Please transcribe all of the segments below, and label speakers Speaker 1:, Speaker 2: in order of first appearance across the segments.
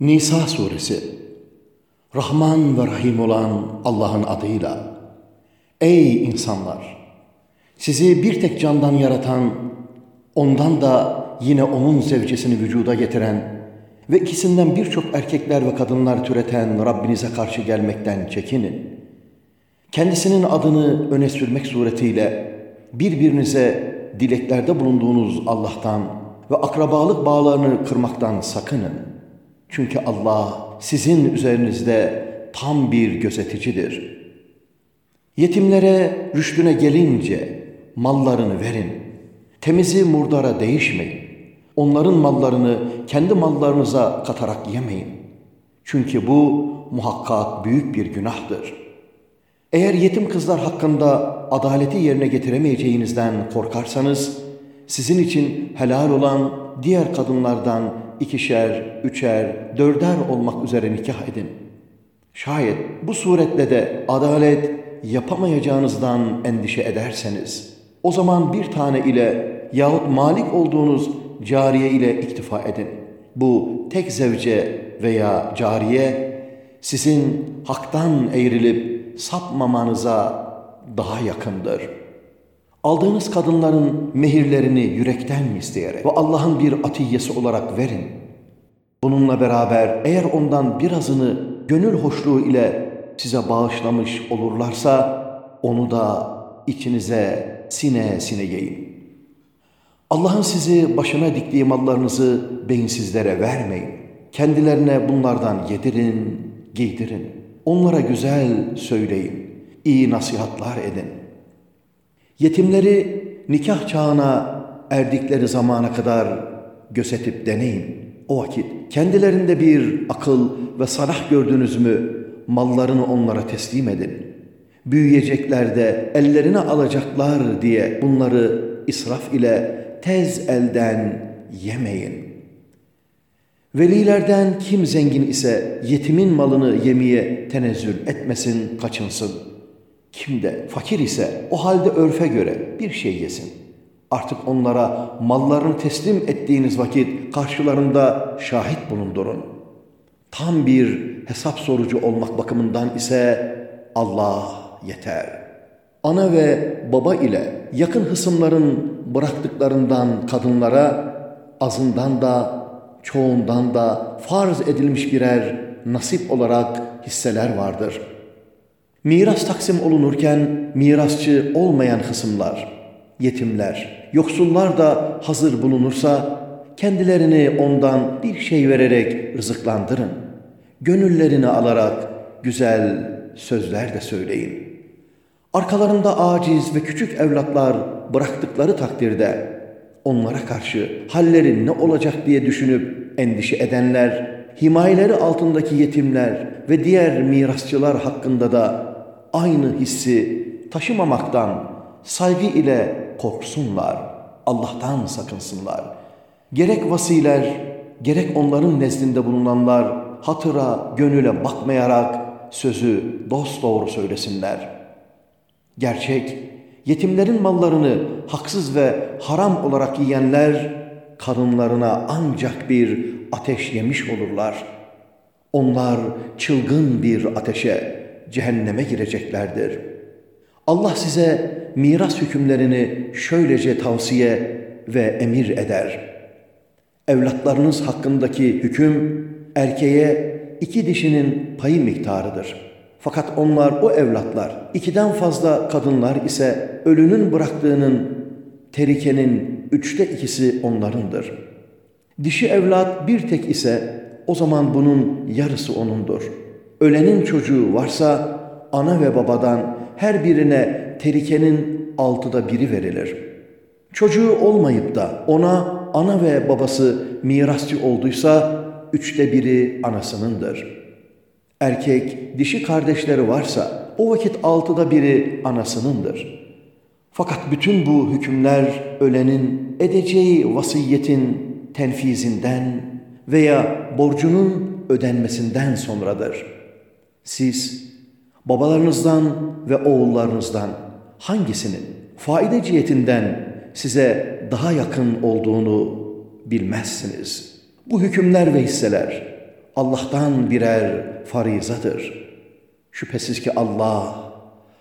Speaker 1: Nisa suresi Rahman ve Rahim olan Allah'ın adıyla Ey insanlar! Sizi bir tek candan yaratan, ondan da yine onun zevcesini vücuda getiren ve ikisinden birçok erkekler ve kadınlar türeten Rabbinize karşı gelmekten çekinin. Kendisinin adını öne sürmek suretiyle birbirinize dileklerde bulunduğunuz Allah'tan ve akrabalık bağlarını kırmaktan sakının.'' Çünkü Allah sizin üzerinizde tam bir gözeticidir. Yetimlere rüştüne gelince mallarını verin. Temizi murdara değişmeyin. Onların mallarını kendi mallarınıza katarak yemeyin. Çünkü bu muhakkak büyük bir günahtır. Eğer yetim kızlar hakkında adaleti yerine getiremeyeceğinizden korkarsanız, sizin için helal olan diğer kadınlardan ikişer, üçer, dörder olmak üzere nikah edin. Şayet bu suretle de adalet yapamayacağınızdan endişe ederseniz, o zaman bir tane ile yahut malik olduğunuz cariye ile iktifa edin. Bu tek zevce veya cariye sizin haktan eğrilip sapmamanıza daha yakındır.'' Aldığınız kadınların mehirlerini yürekten isteyerek ve Allah'ın bir atiyesi olarak verin. Bununla beraber eğer ondan birazını gönül hoşluğu ile size bağışlamış olurlarsa onu da içinize sine sine yiyin. Allah'ın sizi başına diktiği mallarınızı beyinsizlere vermeyin. Kendilerine bunlardan yedirin, giydirin. Onlara güzel söyleyin, iyi nasihatlar edin.'' Yetimleri nikah çağına erdikleri zamana kadar gözetip deneyin. O vakit kendilerinde bir akıl ve sanah gördünüz mü mallarını onlara teslim edin. Büyüyecekler de ellerine alacaklar diye bunları israf ile tez elden yemeyin. Velilerden kim zengin ise yetimin malını yemeye tenezzül etmesin, kaçınsın.'' Kim de fakir ise o halde örfe göre bir şey yesin. Artık onlara mallarını teslim ettiğiniz vakit karşılarında şahit bulundurun. Tam bir hesap sorucu olmak bakımından ise Allah yeter. Ana ve baba ile yakın hısımların bıraktıklarından kadınlara azından da çoğundan da farz edilmiş birer nasip olarak hisseler vardır.'' Miras taksim olunurken mirasçı olmayan kısımlar, yetimler, yoksullar da hazır bulunursa kendilerini ondan bir şey vererek rızıklandırın. Gönüllerini alarak güzel sözler de söyleyin. Arkalarında aciz ve küçük evlatlar bıraktıkları takdirde onlara karşı halleri ne olacak diye düşünüp endişe edenler, himayeleri altındaki yetimler ve diğer mirasçılar hakkında da aynı hissi taşımamaktan saygı ile korksunlar, Allah'tan sakınsınlar. Gerek vasiler, gerek onların nezdinde bulunanlar hatıra, gönüle bakmayarak sözü dost doğru söylesinler. Gerçek, yetimlerin mallarını haksız ve haram olarak yiyenler, karınlarına ancak bir ateş yemiş olurlar. Onlar çılgın bir ateşe, cehenneme gireceklerdir. Allah size miras hükümlerini şöylece tavsiye ve emir eder. Evlatlarınız hakkındaki hüküm erkeğe iki dişinin payı miktarıdır. Fakat onlar o evlatlar, ikiden fazla kadınlar ise ölünün bıraktığının terikenin üçte ikisi onlarındır. Dişi evlat bir tek ise o zaman bunun yarısı onundur.'' Ölenin çocuğu varsa ana ve babadan her birine terikenin altıda biri verilir. Çocuğu olmayıp da ona ana ve babası mirasçı olduysa üçte biri anasınındır. Erkek dişi kardeşleri varsa o vakit altıda biri anasınındır. Fakat bütün bu hükümler ölenin edeceği vasiyetin tenfizinden veya borcunun ödenmesinden sonradır.'' Siz babalarınızdan ve oğullarınızdan hangisinin faide cihetinden size daha yakın olduğunu bilmezsiniz. Bu hükümler ve hisseler Allah'tan birer farizadır. Şüphesiz ki Allah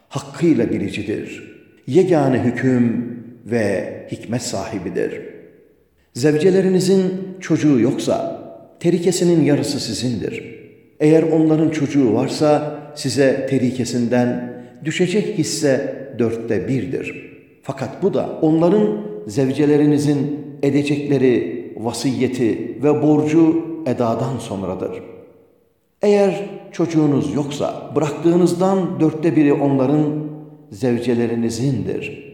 Speaker 1: hakkıyla biricidir. Yegane hüküm ve hikmet sahibidir. Zevcelerinizin çocuğu yoksa terikesinin yarısı sizindir. Eğer onların çocuğu varsa size terikesinden düşecek hisse dörtte birdir. Fakat bu da onların zevcelerinizin edecekleri vasiyeti ve borcu edadan sonradır. Eğer çocuğunuz yoksa bıraktığınızdan dörtte biri onların zevcelerinizin,dir.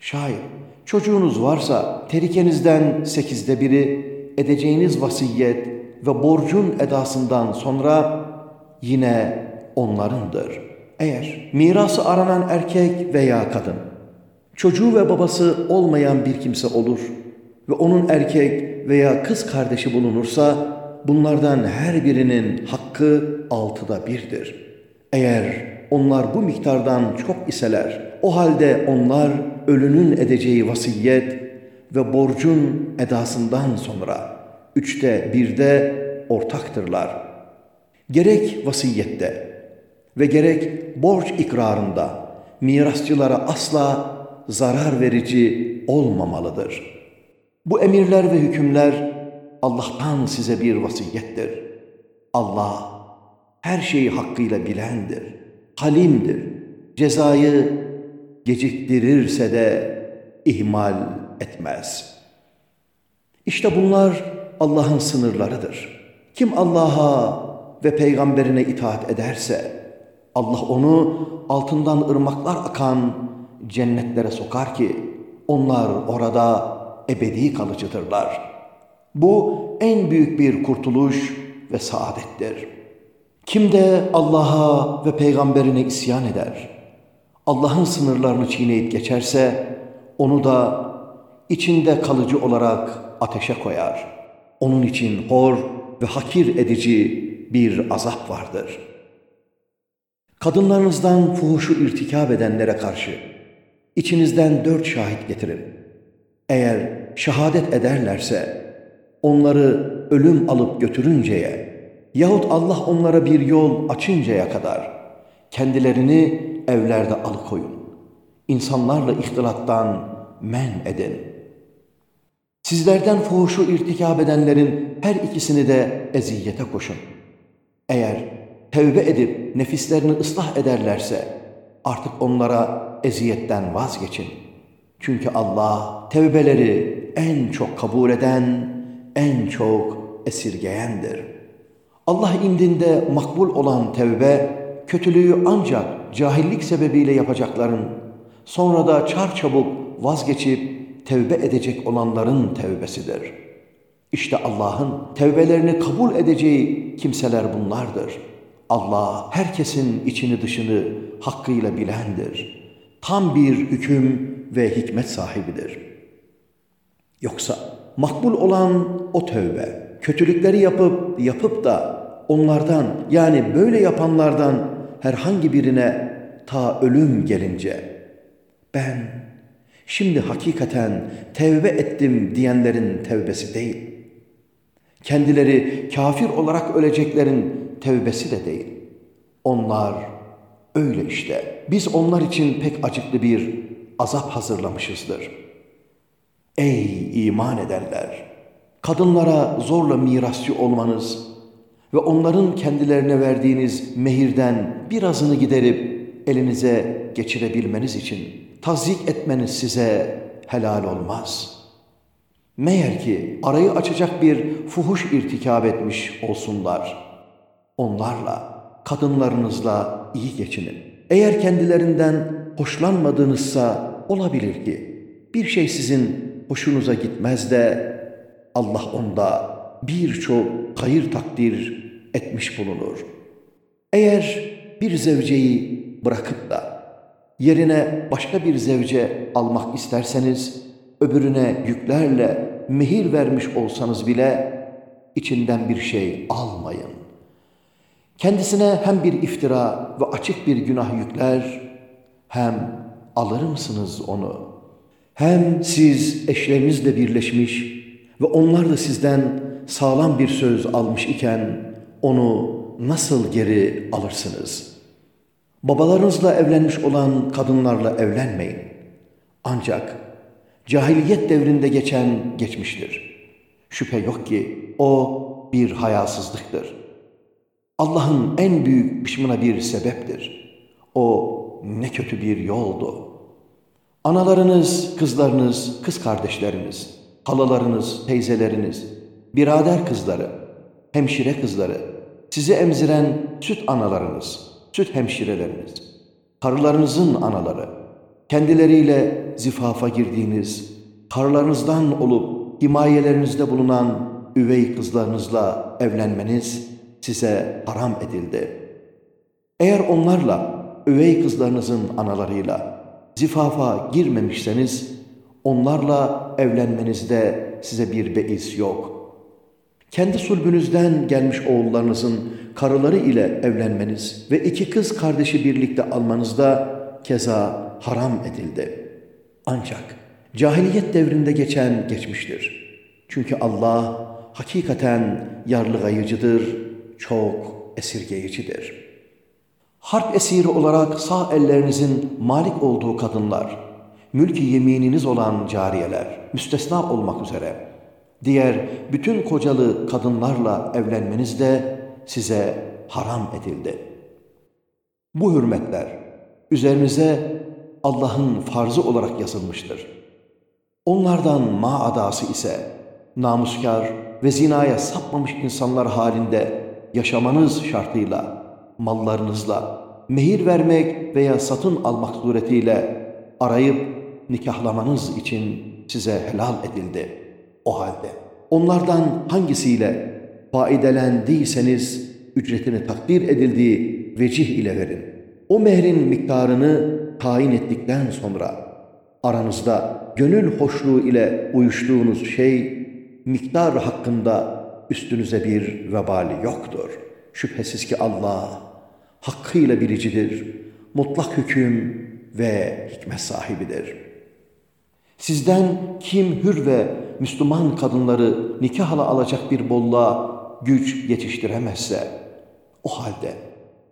Speaker 1: Şayet çocuğunuz varsa terikenizden sekizde biri edeceğiniz vasiyet ve borcun edasından sonra yine onlarındır. Eğer mirası aranan erkek veya kadın, çocuğu ve babası olmayan bir kimse olur ve onun erkek veya kız kardeşi bulunursa, bunlardan her birinin hakkı altıda birdir. Eğer onlar bu miktardan çok iseler, o halde onlar ölünün edeceği vasiyet ve borcun edasından sonra üçte birde ortaktırlar. Gerek vasiyette ve gerek borç ikrarında mirasçılara asla zarar verici olmamalıdır. Bu emirler ve hükümler Allah'tan size bir vasiyettir. Allah her şeyi hakkıyla bilendir, halimdir. Cezayı geciktirirse de ihmal etmez. İşte bunlar Allah'ın sınırlarıdır. Kim Allah'a ve peygamberine itaat ederse Allah onu altından ırmaklar akan cennetlere sokar ki onlar orada ebedi kalıcıdırlar. Bu en büyük bir kurtuluş ve saadettir. Kim de Allah'a ve peygamberine isyan eder, Allah'ın sınırlarını çiğneyip geçerse onu da içinde kalıcı olarak ateşe koyar. Onun için hor ve hakir edici bir azap vardır. Kadınlarınızdan fuhuşu irtikab edenlere karşı içinizden dört şahit getirin. Eğer şehadet ederlerse onları ölüm alıp götürünceye yahut Allah onlara bir yol açıncaya kadar kendilerini evlerde alıkoyun. İnsanlarla ihtilattan men edin. Sizlerden fuhuşu irtikab edenlerin her ikisini de eziyete koşun. Eğer tevbe edip nefislerini ıslah ederlerse artık onlara eziyetten vazgeçin. Çünkü Allah tevbeleri en çok kabul eden, en çok esirgeyendir. Allah indinde makbul olan tevbe, kötülüğü ancak cahillik sebebiyle yapacakların, sonra da çarçabuk vazgeçip tevbe edecek olanların tevbesidir. İşte Allah'ın tevbelerini kabul edeceği kimseler bunlardır. Allah herkesin içini dışını hakkıyla bilendir. Tam bir hüküm ve hikmet sahibidir. Yoksa makbul olan o tövbe, kötülükleri yapıp yapıp da onlardan yani böyle yapanlardan herhangi birine ta ölüm gelince ben şimdi hakikaten tevbe ettim diyenlerin tevbesi değil. Kendileri kafir olarak öleceklerin tevbesi de değil. Onlar öyle işte. Biz onlar için pek acıklı bir azap hazırlamışızdır. Ey iman edenler! Kadınlara zorla mirasçı olmanız ve onların kendilerine verdiğiniz mehirden birazını giderip elinize geçirebilmeniz için tazik etmeniz size helal olmaz. Meğer ki arayı açacak bir fuhuş irtikab etmiş olsunlar. Onlarla, kadınlarınızla iyi geçinin. Eğer kendilerinden hoşlanmadığınızsa olabilir ki bir şey sizin hoşunuza gitmez de Allah onda birçok hayır takdir etmiş bulunur. Eğer bir zevceyi bırakıp da yerine başka bir zevce almak isterseniz, öbürüne yüklerle mehir vermiş olsanız bile içinden bir şey almayın. Kendisine hem bir iftira ve açık bir günah yükler, hem alır mısınız onu? Hem siz eşlerinizle birleşmiş ve onlar da sizden sağlam bir söz almış iken onu nasıl geri alırsınız? Babalarınızla evlenmiş olan kadınlarla evlenmeyin. Ancak cahiliyet devrinde geçen geçmiştir. Şüphe yok ki o bir hayasızlıktır. Allah'ın en büyük pişmana bir sebeptir. O ne kötü bir yoldu. Analarınız, kızlarınız, kız kardeşleriniz, halalarınız, teyzeleriniz, birader kızları, hemşire kızları, sizi emziren süt analarınız, süt hemşireleriniz, karılarınızın anaları, kendileriyle zifafa girdiğiniz, karılarınızdan olup himayelerinizde bulunan üvey kızlarınızla evlenmeniz size haram edildi. Eğer onlarla, üvey kızlarınızın analarıyla zifafa girmemişseniz, onlarla evlenmenizde size bir beis yok. Kendi sulbünüzden gelmiş oğullarınızın karıları ile evlenmeniz ve iki kız kardeşi birlikte almanız da keza haram edildi. Ancak cahiliyet devrinde geçen geçmiştir. Çünkü Allah hakikaten yarlıgayıcıdır, çok esirgeyicidir. Harp esiri olarak sağ ellerinizin malik olduğu kadınlar, mülki yemininiz olan cariyeler, müstesna olmak üzere, diğer bütün kocalı kadınlarla evlenmeniz de size haram edildi. Bu hürmetler üzerinize Allah'ın farzı olarak yazılmıştır. Onlardan maadası ise namuskar ve zinaya sapmamış insanlar halinde yaşamanız şartıyla, mallarınızla, mehir vermek veya satın almak suretiyle arayıp nikahlamanız için size helal edildi. O halde onlardan hangisiyle faidelendiyseniz ücretini takdir edildiği vecih ile verin. O mehrin miktarını tayin ettikten sonra aranızda gönül hoşluğu ile uyuştuğunuz şey miktar hakkında üstünüze bir vebali yoktur. Şüphesiz ki Allah hakkıyla biricidir, mutlak hüküm ve hikmet sahibidir. Sizden kim hür ve Müslüman kadınları nikahla alacak bir bolluğa güç yetiştiremezse, o halde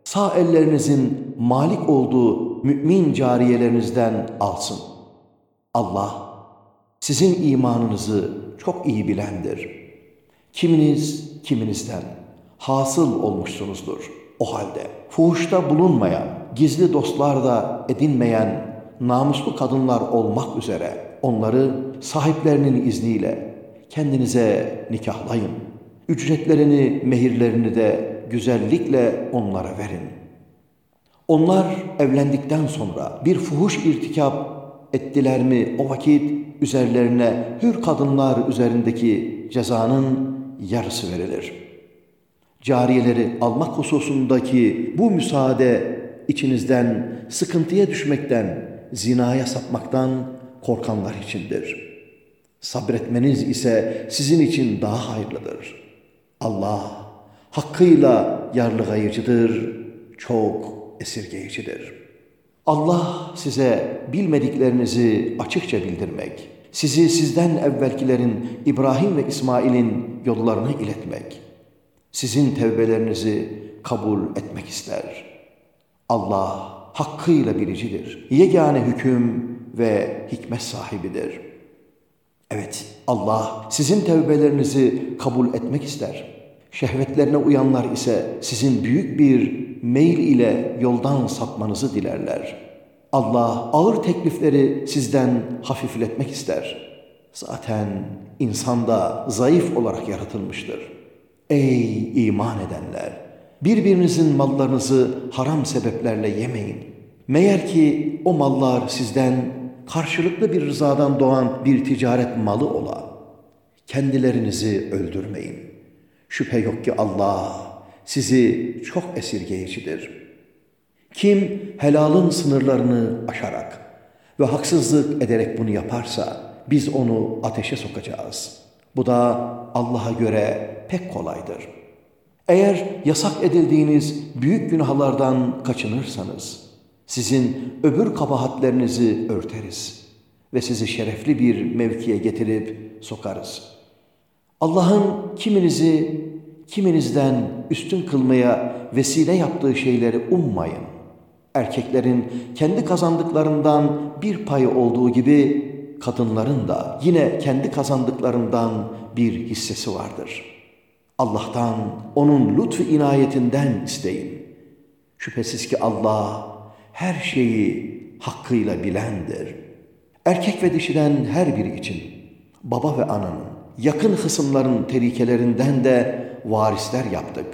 Speaker 1: sağ ellerinizin malik olduğu mümin cariyelerinizden alsın. Allah sizin imanınızı çok iyi bilendir. Kiminiz kiminizden hasıl olmuşsunuzdur. O halde fuhuşta bulunmayan, gizli dostlar da edinmeyen namuslu kadınlar olmak üzere onları sahiplerinin izniyle kendinize nikahlayın. Ücretlerini, mehirlerini de güzellikle onlara verin. Onlar evlendikten sonra bir fuhuş irtikap ettiler mi o vakit üzerlerine hür kadınlar üzerindeki cezanın yarısı verilir. Cariyeleri almak hususundaki bu müsaade içinizden sıkıntıya düşmekten, zinaya sapmaktan korkanlar içindir. Sabretmeniz ise sizin için daha hayırlıdır. Allah hakkıyla yarlıgayıcıdır, çok esirgeyicidir. Allah size bilmediklerinizi açıkça bildirmek, sizi sizden evvelkilerin İbrahim ve İsmail'in yollarına iletmek, sizin tevbelerinizi kabul etmek ister. Allah hakkıyla biricidir, yegane hüküm ve hikmet sahibidir. Evet, Allah sizin tevbelerinizi kabul etmek ister. Şehvetlerine uyanlar ise sizin büyük bir meyil ile yoldan sapmanızı dilerler. Allah ağır teklifleri sizden hafifletmek ister. Zaten insan da zayıf olarak yaratılmıştır. Ey iman edenler! Birbirinizin mallarınızı haram sebeplerle yemeyin. Meğer ki o mallar sizden karşılıklı bir rızadan doğan bir ticaret malı ola. Kendilerinizi öldürmeyin. Şüphe yok ki Allah sizi çok esirgeyicidir. Kim helalın sınırlarını aşarak ve haksızlık ederek bunu yaparsa biz onu ateşe sokacağız. Bu da Allah'a göre pek kolaydır. Eğer yasak edildiğiniz büyük günahlardan kaçınırsanız, sizin öbür kabahatlerinizi örteriz ve sizi şerefli bir mevkiye getirip sokarız. Allah'ın kiminizi kiminizden üstün kılmaya vesile yaptığı şeyleri ummayın. Erkeklerin kendi kazandıklarından bir payı olduğu gibi kadınların da yine kendi kazandıklarından bir hissesi vardır. Allah'tan, onun lütfu inayetinden isteyin. Şüphesiz ki Allah her şeyi hakkıyla bilendir. Erkek ve dişiden her biri için baba ve ananın, yakın hısımların terikelerinden de varisler yaptık.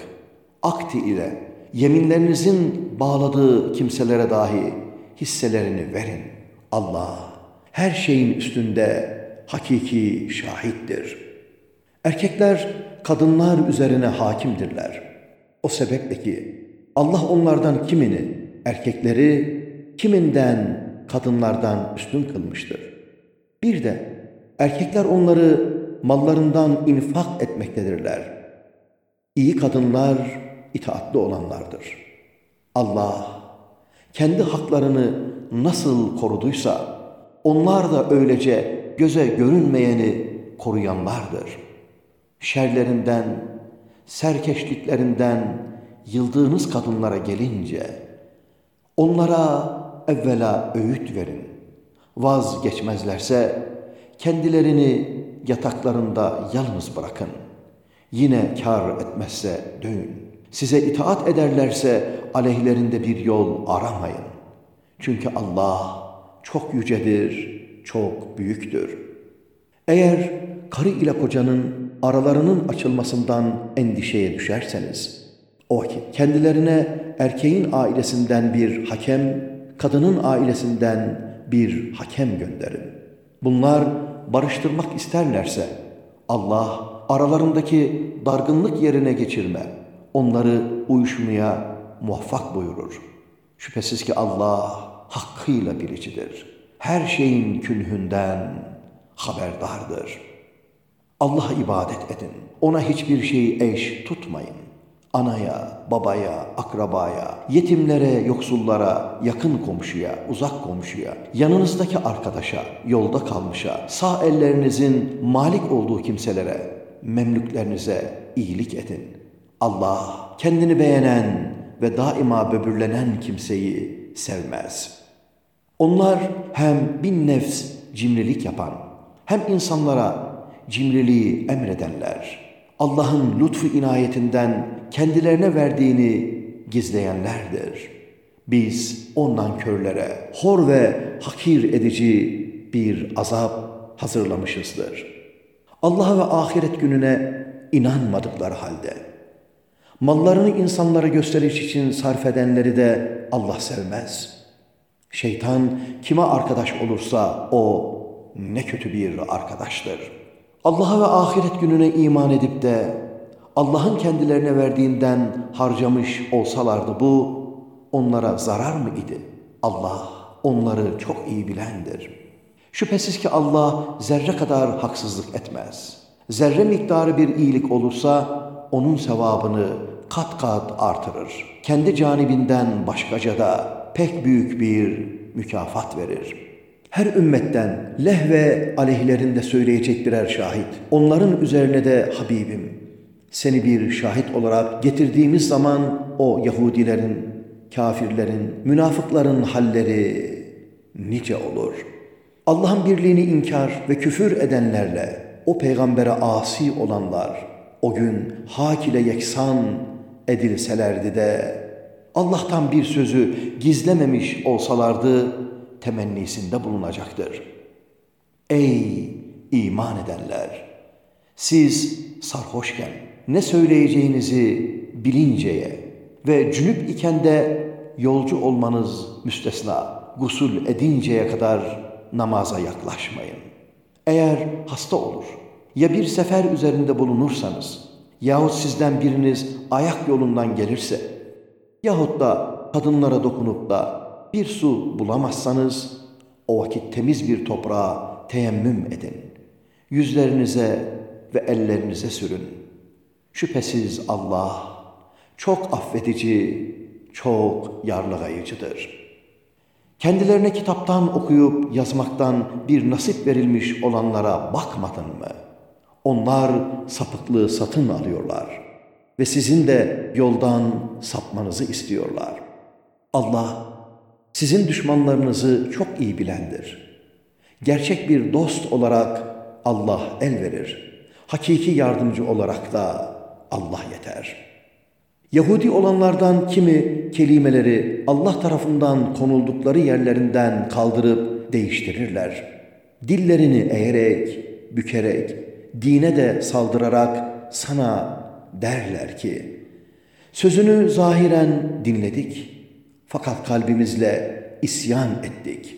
Speaker 1: Akti ile yeminlerinizin bağladığı kimselere dahi hisselerini verin. Allah her şeyin üstünde hakiki şahittir. Erkekler kadınlar üzerine hakimdirler. O sebeple ki Allah onlardan kimini, erkekleri kiminden kadınlardan üstün kılmıştır. Bir de erkekler onları mallarından infak etmektedirler. İyi kadınlar itaatli olanlardır. Allah kendi haklarını nasıl koruduysa onlar da öylece göze görünmeyeni koruyanlardır. Şerlerinden, serkeşliklerinden yıldığınız kadınlara gelince onlara evvela öğüt verin. Vazgeçmezlerse kendilerini yataklarında yalnız bırakın. Yine kar etmezse dönün. Size itaat ederlerse aleyhlerinde bir yol aramayın. Çünkü Allah çok yücedir, çok büyüktür. Eğer karı ile kocanın aralarının açılmasından endişeye düşerseniz, o vakit kendilerine erkeğin ailesinden bir hakem, kadının ailesinden bir hakem gönderin. Bunlar barıştırmak isterlerse Allah aralarındaki dargınlık yerine geçirme, onları uyuşmaya muvaffak buyurur. Şüphesiz ki Allah hakkıyla bilicidir. Her şeyin künhünden haberdardır. Allah'a ibadet edin. Ona hiçbir şeyi eş tutmayın. Anaya, babaya, akrabaya, yetimlere, yoksullara, yakın komşuya, uzak komşuya, yanınızdaki arkadaşa, yolda kalmışa, sağ ellerinizin malik olduğu kimselere, memlüklerinize iyilik edin. Allah kendini beğenen ve daima böbürlenen kimseyi sevmez. Onlar hem bin nefs cimrilik yapan, hem insanlara cimriliği emredenler, Allah'ın lütfu inayetinden kendilerine verdiğini gizleyenlerdir. Biz ondan körlere hor ve hakir edici bir azap hazırlamışızdır. Allah'a ve ahiret gününe inanmadıkları halde, mallarını insanlara gösteriş için sarf edenleri de Allah sevmez. Şeytan kime arkadaş olursa o ne kötü bir arkadaştır.'' Allah'a ve ahiret gününe iman edip de Allah'ın kendilerine verdiğinden harcamış olsalardı bu onlara zarar mı idi? Allah onları çok iyi bilendir. Şüphesiz ki Allah zerre kadar haksızlık etmez. Zerre miktarı bir iyilik olursa onun sevabını kat kat artırır. Kendi canibinden başkaca da pek büyük bir mükafat verir.'' Her ümmetten leh ve aleyhlerinde söyleyecek birer şahit. Onların üzerine de Habibim, seni bir şahit olarak getirdiğimiz zaman o Yahudilerin, kafirlerin, münafıkların halleri nice olur. Allah'ın birliğini inkar ve küfür edenlerle o peygambere asi olanlar o gün hak ile yeksan edilselerdi de Allah'tan bir sözü gizlememiş olsalardı temennisinde bulunacaktır. Ey iman edenler! Siz sarhoşken ne söyleyeceğinizi bilinceye ve cünüp iken de yolcu olmanız müstesna gusul edinceye kadar namaza yaklaşmayın. Eğer hasta olur ya bir sefer üzerinde bulunursanız yahut sizden biriniz ayak yolundan gelirse yahut da kadınlara dokunup da bir su bulamazsanız o vakit temiz bir toprağa teyemmüm edin. Yüzlerinize ve ellerinize sürün. Şüphesiz Allah çok affedici, çok yarlıgayıcıdır. Kendilerine kitaptan okuyup yazmaktan bir nasip verilmiş olanlara bakmadın mı? Onlar sapıklığı satın alıyorlar. ve sizin de yoldan sapmanızı istiyorlar. Allah sizin düşmanlarınızı çok iyi bilendir. Gerçek bir dost olarak Allah el verir. Hakiki yardımcı olarak da Allah yeter. Yahudi olanlardan kimi kelimeleri Allah tarafından konuldukları yerlerinden kaldırıp değiştirirler. Dillerini eğerek, bükerek, dine de saldırarak sana derler ki, sözünü zahiren dinledik fakat kalbimizle isyan ettik.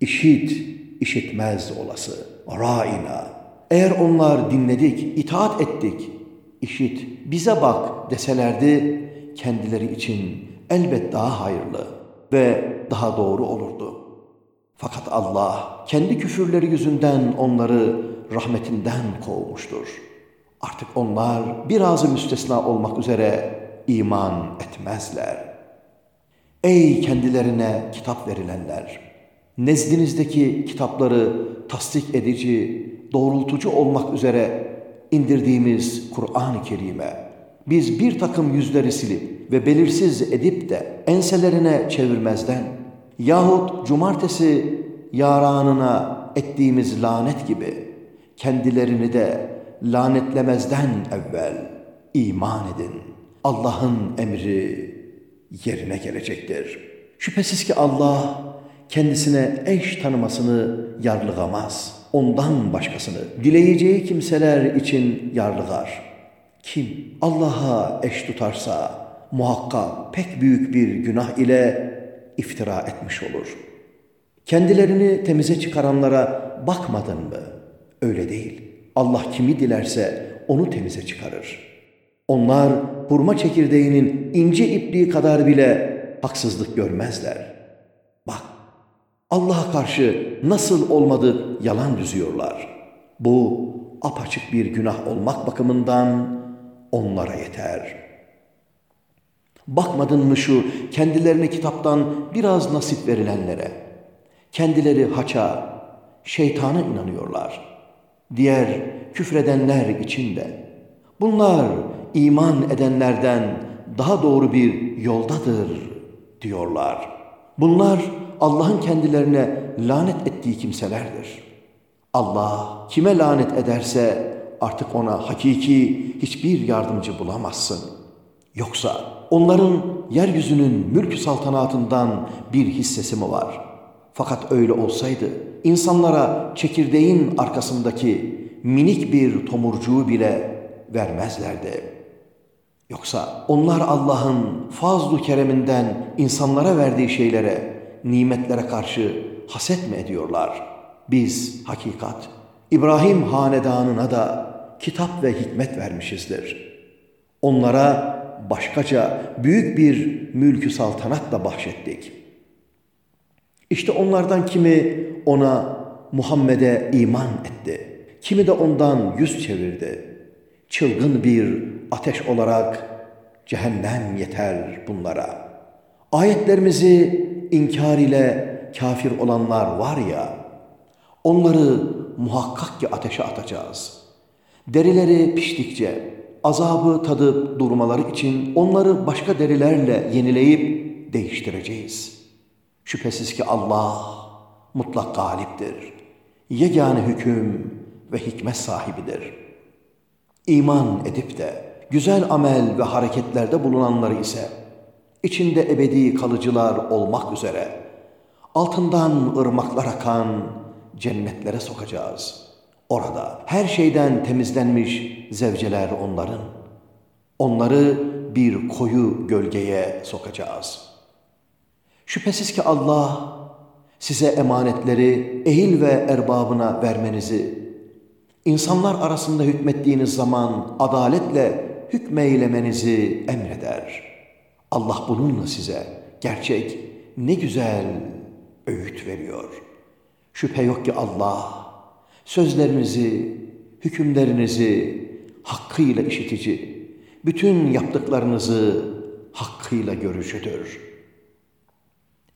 Speaker 1: İşit, işitmez olası, ra'ina. Eğer onlar dinledik, itaat ettik, işit, bize bak deselerdi, kendileri için elbet daha hayırlı ve daha doğru olurdu. Fakat Allah kendi küfürleri yüzünden onları rahmetinden kovmuştur. Artık onlar birazı müstesna olmak üzere iman etmezler. Ey kendilerine kitap verilenler! Nezdinizdeki kitapları tasdik edici, doğrultucu olmak üzere indirdiğimiz Kur'an-ı Kerim'e biz bir takım yüzleri silip ve belirsiz edip de enselerine çevirmezden yahut cumartesi yaranına ettiğimiz lanet gibi kendilerini de lanetlemezden evvel iman edin. Allah'ın emri yerine gelecektir. Şüphesiz ki Allah kendisine eş tanımasını yarlıgamaz. Ondan başkasını dileyeceği kimseler için yarlıgar. Kim Allah'a eş tutarsa muhakkak pek büyük bir günah ile iftira etmiş olur. Kendilerini temize çıkaranlara bakmadın mı? Öyle değil. Allah kimi dilerse onu temize çıkarır. Onlar hurma çekirdeğinin ince ipliği kadar bile haksızlık görmezler. Allah'a karşı nasıl olmadı yalan düzüyorlar. Bu apaçık bir günah olmak bakımından onlara yeter. Bakmadın mı şu kendilerine kitaptan biraz nasip verilenlere? Kendileri haça, şeytana inanıyorlar. Diğer küfredenler için de. Bunlar iman edenlerden daha doğru bir yoldadır diyorlar. Bunlar Allah'ın kendilerine lanet ettiği kimselerdir. Allah kime lanet ederse artık ona hakiki hiçbir yardımcı bulamazsın. Yoksa onların yeryüzünün mülk saltanatından bir hissesi mi var? Fakat öyle olsaydı insanlara çekirdeğin arkasındaki minik bir tomurcuğu bile vermezlerdi. Yoksa onlar Allah'ın fazlu kereminden insanlara verdiği şeylere, nimetlere karşı haset mi ediyorlar? Biz hakikat, İbrahim hanedanına da kitap ve hikmet vermişizdir. Onlara başkaca büyük bir mülkü saltanat da bahşettik. İşte onlardan kimi ona Muhammed'e iman etti. Kimi de ondan yüz çevirdi. Çılgın bir ateş olarak cehennem yeter bunlara. Ayetlerimizi inkar ile kafir olanlar var ya, onları muhakkak ki ateşe atacağız. Derileri piştikçe azabı tadıp durmaları için onları başka derilerle yenileyip değiştireceğiz. Şüphesiz ki Allah mutlak galiptir. Yegane hüküm ve hikmet sahibidir. İman edip de güzel amel ve hareketlerde bulunanları ise içinde ebedi kalıcılar olmak üzere altından ırmaklar akan cennetlere sokacağız. Orada her şeyden temizlenmiş zevceler onların. Onları bir koyu gölgeye sokacağız. Şüphesiz ki Allah size emanetleri ehil ve erbabına vermenizi, insanlar arasında hükmettiğiniz zaman adaletle hükmeylemenizi emreder. Allah bununla size gerçek ne güzel öğüt veriyor. Şüphe yok ki Allah sözlerinizi, hükümlerinizi hakkıyla işitici, bütün yaptıklarınızı hakkıyla görüşüdür.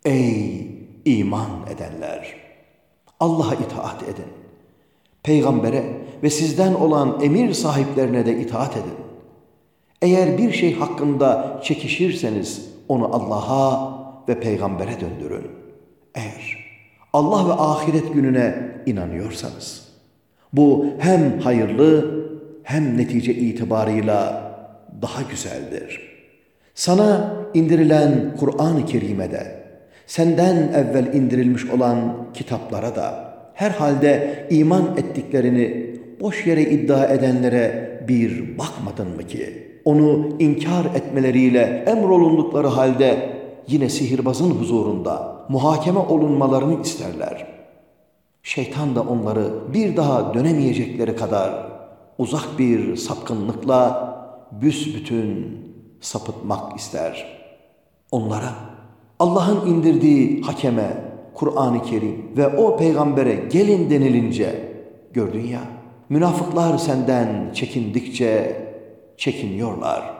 Speaker 1: Ey iman edenler! Allah'a itaat edin. Peygambere ve sizden olan emir sahiplerine de itaat edin. Eğer bir şey hakkında çekişirseniz onu Allah'a ve peygambere döndürün. Eğer Allah ve ahiret gününe inanıyorsanız. Bu hem hayırlı hem netice itibarıyla daha güzeldir. Sana indirilen Kur'an-ı Kerime'de senden evvel indirilmiş olan kitaplara da herhalde iman ettiklerini boş yere iddia edenlere bir bakmadın mı ki? Onu inkar etmeleriyle emrolundukları halde yine sihirbazın huzurunda muhakeme olunmalarını isterler. Şeytan da onları bir daha dönemeyecekleri kadar uzak bir sapkınlıkla büsbütün sapıtmak ister. Onlara Allah'ın indirdiği hakeme, Kur'an-ı Kerim ve o peygambere gelin denilince gördün ya münafıklar senden çekindikçe çekiniyorlar.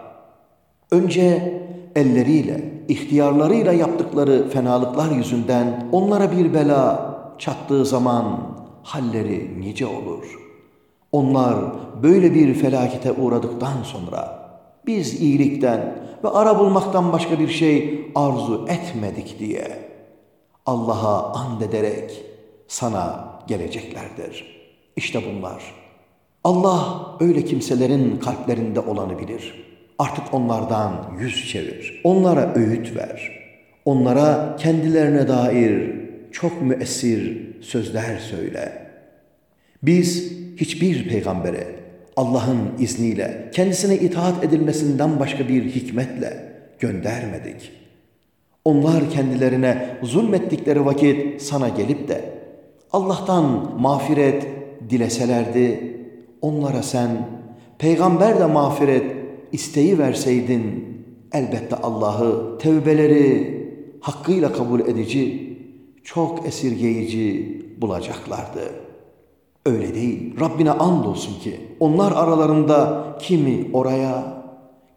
Speaker 1: Önce elleriyle, ihtiyarlarıyla yaptıkları fenalıklar yüzünden onlara bir bela çattığı zaman halleri nice olur. Onlar böyle bir felakete uğradıktan sonra biz iyilikten ve ara bulmaktan başka bir şey arzu etmedik diye Allah'a and ederek sana geleceklerdir. İşte bunlar. Allah öyle kimselerin kalplerinde olanı bilir. Artık onlardan yüz çevir. Onlara öğüt ver. Onlara kendilerine dair çok müessir sözler söyle. Biz hiçbir peygambere Allah'ın izniyle kendisine itaat edilmesinden başka bir hikmetle göndermedik. Onlar kendilerine zulmettikleri vakit sana gelip de Allah'tan mağfiret dileselerdi onlara sen peygamber de mağfiret isteği verseydin elbette Allah'ı tevbeleri hakkıyla kabul edici, çok esirgeyici bulacaklardı. Öyle değil. Rabbine andolsun ki onlar aralarında kimi oraya,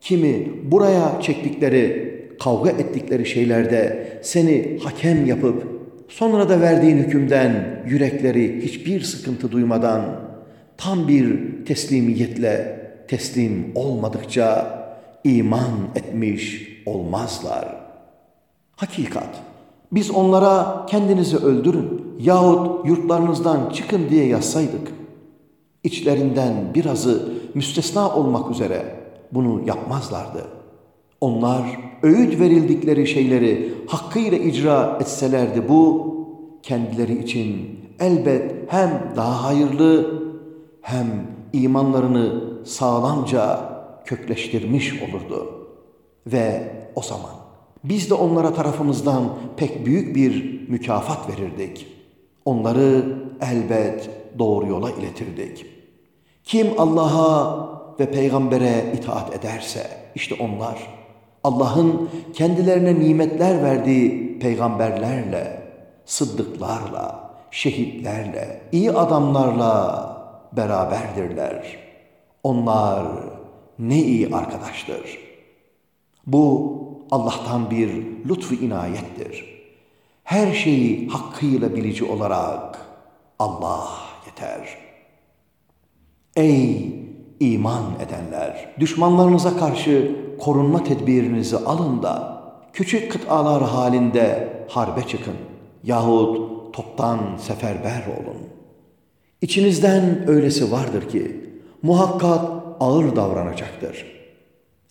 Speaker 1: kimi buraya çektikleri, kavga ettikleri şeylerde seni hakem yapıp sonra da verdiğin hükümden yürekleri hiçbir sıkıntı duymadan tam bir teslimiyetle teslim olmadıkça iman etmiş olmazlar. Hakikat, biz onlara kendinizi öldürün yahut yurtlarınızdan çıkın diye yazsaydık, içlerinden birazı müstesna olmak üzere bunu yapmazlardı. Onlar öğüt verildikleri şeyleri hakkıyla icra etselerdi bu, kendileri için elbet hem daha hayırlı hem imanlarını sağlamca kökleştirmiş olurdu. Ve o zaman biz de onlara tarafımızdan pek büyük bir mükafat verirdik. Onları elbet doğru yola iletirdik. Kim Allah'a ve peygambere itaat ederse işte onlar Allah'ın kendilerine nimetler verdiği peygamberlerle, sıddıklarla, şehitlerle, iyi adamlarla beraberdirler. Onlar ne iyi arkadaştır. Bu Allah'tan bir lütfu inayettir. Her şeyi hakkıyla bilici olarak Allah yeter. Ey iman edenler! Düşmanlarınıza karşı korunma tedbirinizi alın da küçük kıtalar halinde harbe çıkın yahut toptan seferber olun.'' İçinizden öylesi vardır ki muhakkak ağır davranacaktır.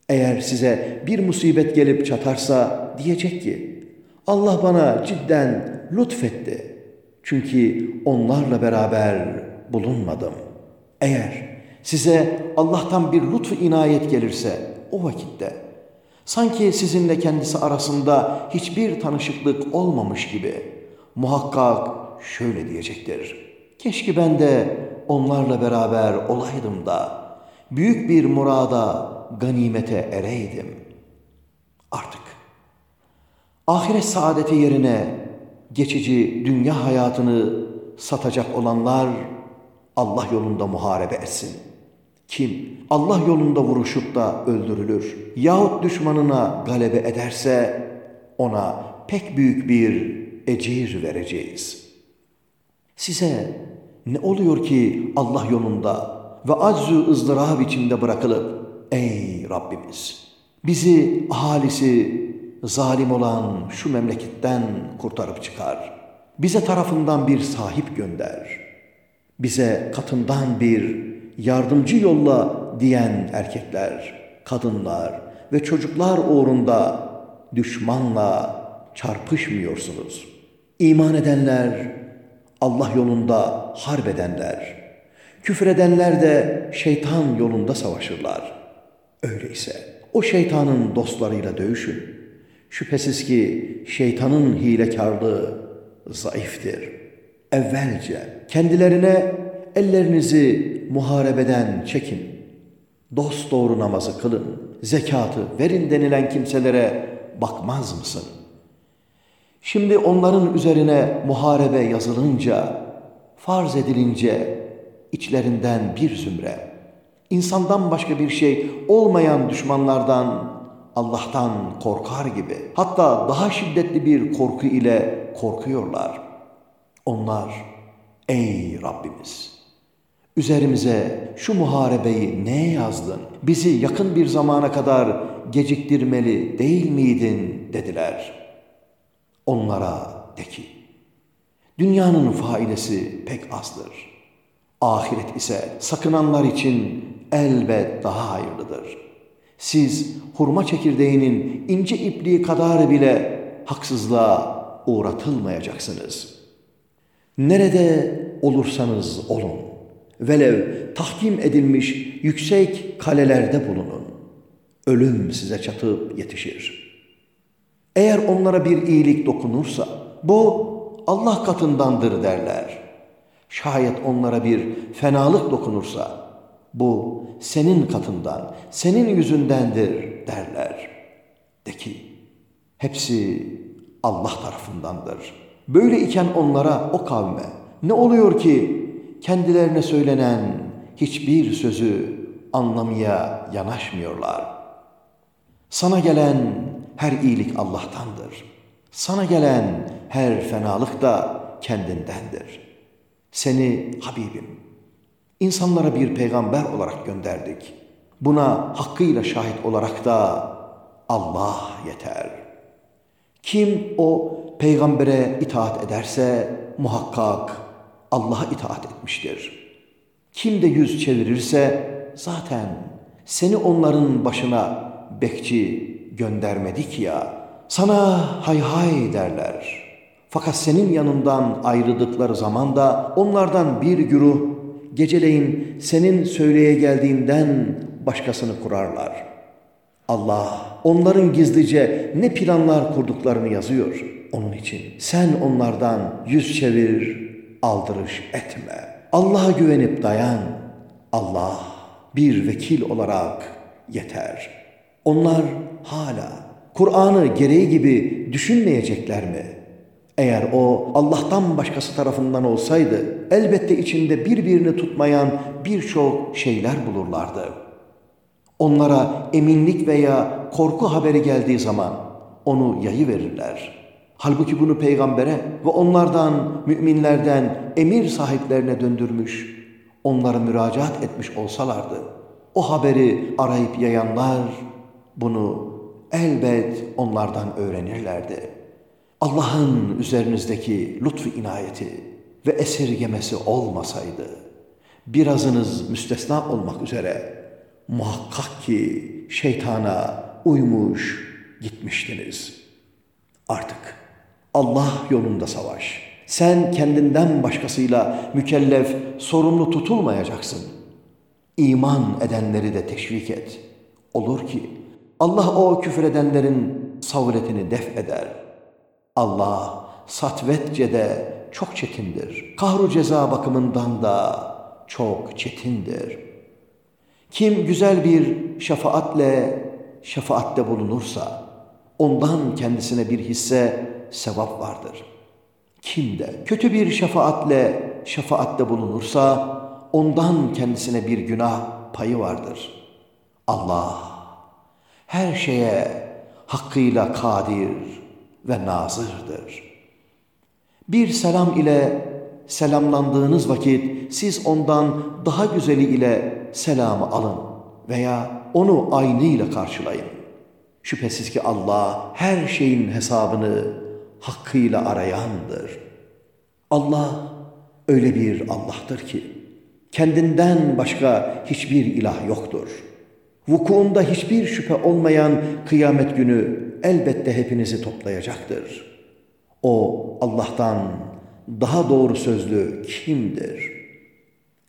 Speaker 1: Eğer size bir musibet gelip çatarsa diyecek ki Allah bana cidden lütfetti. Çünkü onlarla beraber bulunmadım. Eğer size Allah'tan bir lütfu inayet gelirse o vakitte sanki sizinle kendisi arasında hiçbir tanışıklık olmamış gibi muhakkak şöyle diyecektir. Keşke ben de onlarla beraber olaydım da büyük bir murada ganimete ereydim. Artık ahiret saadeti yerine geçici dünya hayatını satacak olanlar Allah yolunda muharebe etsin. Kim Allah yolunda vuruşup da öldürülür yahut düşmanına galebe ederse ona pek büyük bir ecir vereceğiz. Size ne oluyor ki Allah yolunda ve aczu ızdırap içinde bırakılıp ey Rabbimiz! Bizi ahalisi zalim olan şu memleketten kurtarıp çıkar. Bize tarafından bir sahip gönder. Bize katından bir yardımcı yolla diyen erkekler, kadınlar ve çocuklar uğrunda düşmanla çarpışmıyorsunuz. İman edenler, Allah yolunda harp edenler, küfredenler de şeytan yolunda savaşırlar. Öyleyse o şeytanın dostlarıyla dövüşün. Şüphesiz ki şeytanın hilekarlığı zayıftır. Evvelce kendilerine ellerinizi muharebeden çekin. Dost doğru namazı kılın, zekatı verin denilen kimselere bakmaz mısın? Şimdi onların üzerine muharebe yazılınca, farz edilince içlerinden bir zümre, insandan başka bir şey olmayan düşmanlardan, Allah'tan korkar gibi, hatta daha şiddetli bir korku ile korkuyorlar. Onlar, ey Rabbimiz! Üzerimize şu muharebeyi ne yazdın? Bizi yakın bir zamana kadar geciktirmeli değil miydin dediler. Onlara de ki, dünyanın faidesi pek azdır. Ahiret ise sakınanlar için elbet daha hayırlıdır. Siz hurma çekirdeğinin ince ipliği kadar bile haksızlığa uğratılmayacaksınız. Nerede olursanız olun, velev tahkim edilmiş yüksek kalelerde bulunun. Ölüm size çatıp yetişir. Eğer onlara bir iyilik dokunursa, bu Allah katındandır derler. Şayet onlara bir fenalık dokunursa, bu senin katından, senin yüzündendir derler. De ki, hepsi Allah tarafındandır. Böyle iken onlara, o kavme, ne oluyor ki kendilerine söylenen hiçbir sözü anlamaya yanaşmıyorlar. Sana gelen her iyilik Allah'tandır. Sana gelen her fenalık da kendindendir. Seni Habibim, insanlara bir peygamber olarak gönderdik. Buna hakkıyla şahit olarak da Allah yeter. Kim o peygambere itaat ederse muhakkak Allah'a itaat etmiştir. Kim de yüz çevirirse zaten seni onların başına bekçi göndermedik ya. Sana hay hay derler. Fakat senin yanından ayrıldıkları zaman da onlardan bir güruh geceleyin senin söyleye geldiğinden başkasını kurarlar. Allah onların gizlice ne planlar kurduklarını yazıyor. Onun için sen onlardan yüz çevir, aldırış etme. Allah'a güvenip dayan. Allah bir vekil olarak yeter. Onlar hala Kur'an'ı gereği gibi düşünmeyecekler mi? Eğer o Allah'tan başkası tarafından olsaydı elbette içinde birbirini tutmayan birçok şeyler bulurlardı. Onlara eminlik veya korku haberi geldiği zaman onu yayı verirler. Halbuki bunu peygambere ve onlardan, müminlerden emir sahiplerine döndürmüş, onlara müracaat etmiş olsalardı, o haberi arayıp yayanlar bunu elbet onlardan öğrenirlerdi. Allah'ın üzerinizdeki lütfu inayeti ve esirgemesi olmasaydı, birazınız müstesna olmak üzere muhakkak ki şeytana uymuş gitmiştiniz. Artık Allah yolunda savaş. Sen kendinden başkasıyla mükellef, sorumlu tutulmayacaksın. İman edenleri de teşvik et. Olur ki Allah o küfredenlerin savretini def eder. Allah satvetce de çok çetindir. Kahru ceza bakımından da çok çetindir. Kim güzel bir şefaatle şefaatte bulunursa ondan kendisine bir hisse sevap vardır. Kim de kötü bir şefaatle şefaatte bulunursa ondan kendisine bir günah payı vardır. Allah her şeye hakkıyla kadir ve nazırdır. Bir selam ile selamlandığınız vakit siz ondan daha güzeli ile selamı alın veya onu aynıyla karşılayın. Şüphesiz ki Allah her şeyin hesabını hakkıyla arayandır. Allah öyle bir Allah'tır ki kendinden başka hiçbir ilah yoktur. Vukuunda hiçbir şüphe olmayan kıyamet günü elbette hepinizi toplayacaktır. O Allah'tan daha doğru sözlü kimdir?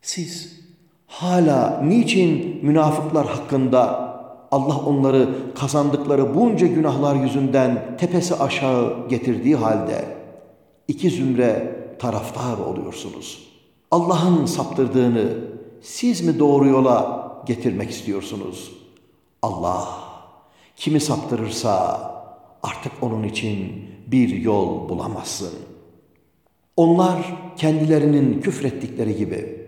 Speaker 1: Siz hala niçin münafıklar hakkında Allah onları kazandıkları bunca günahlar yüzünden tepesi aşağı getirdiği halde iki zümre taraftar oluyorsunuz. Allah'ın saptırdığını siz mi doğru yola getirmek istiyorsunuz? Allah kimi saptırırsa artık onun için bir yol bulamazsın. Onlar kendilerinin küfrettikleri gibi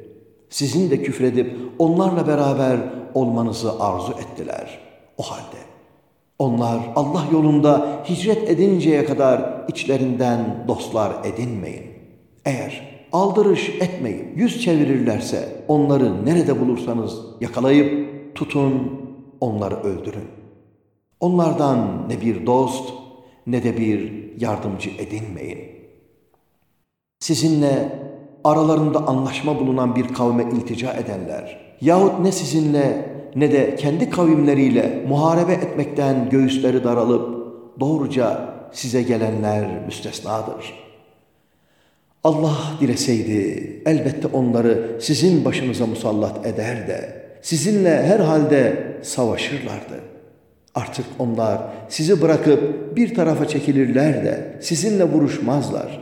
Speaker 1: sizin de küfredip onlarla beraber olmanızı arzu ettiler. O halde onlar Allah yolunda hicret edinceye kadar içlerinden dostlar edinmeyin. Eğer aldırış etmeyin, yüz çevirirlerse onları nerede bulursanız yakalayıp tutun, onları öldürün. Onlardan ne bir dost ne de bir yardımcı edinmeyin. Sizinle aralarında anlaşma bulunan bir kavme iltica edenler yahut ne sizinle ne de kendi kavimleriyle muharebe etmekten göğüsleri daralıp doğruca size gelenler müstesnadır. Allah dileseydi elbette onları sizin başınıza musallat eder de sizinle herhalde savaşırlardı. Artık onlar sizi bırakıp bir tarafa çekilirler de sizinle vuruşmazlar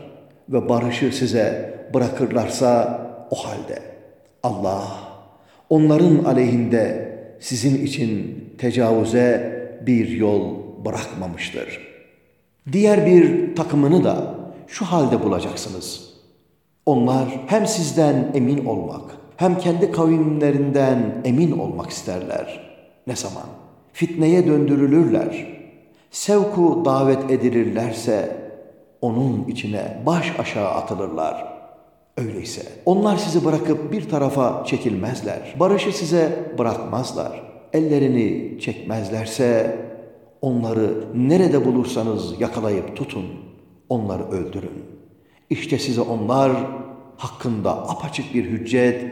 Speaker 1: ve barışı size bırakırlarsa o halde Allah onların aleyhinde sizin için tecavüze bir yol bırakmamıştır. Diğer bir takımını da şu halde bulacaksınız. Onlar hem sizden emin olmak hem kendi kavimlerinden emin olmak isterler. Ne zaman? Fitneye döndürülürler. Sevku davet edilirlerse onun içine baş aşağı atılırlar.'' Öyleyse onlar sizi bırakıp bir tarafa çekilmezler. Barışı size bırakmazlar. Ellerini çekmezlerse onları nerede bulursanız yakalayıp tutun. Onları öldürün. İşte size onlar hakkında apaçık bir hüccet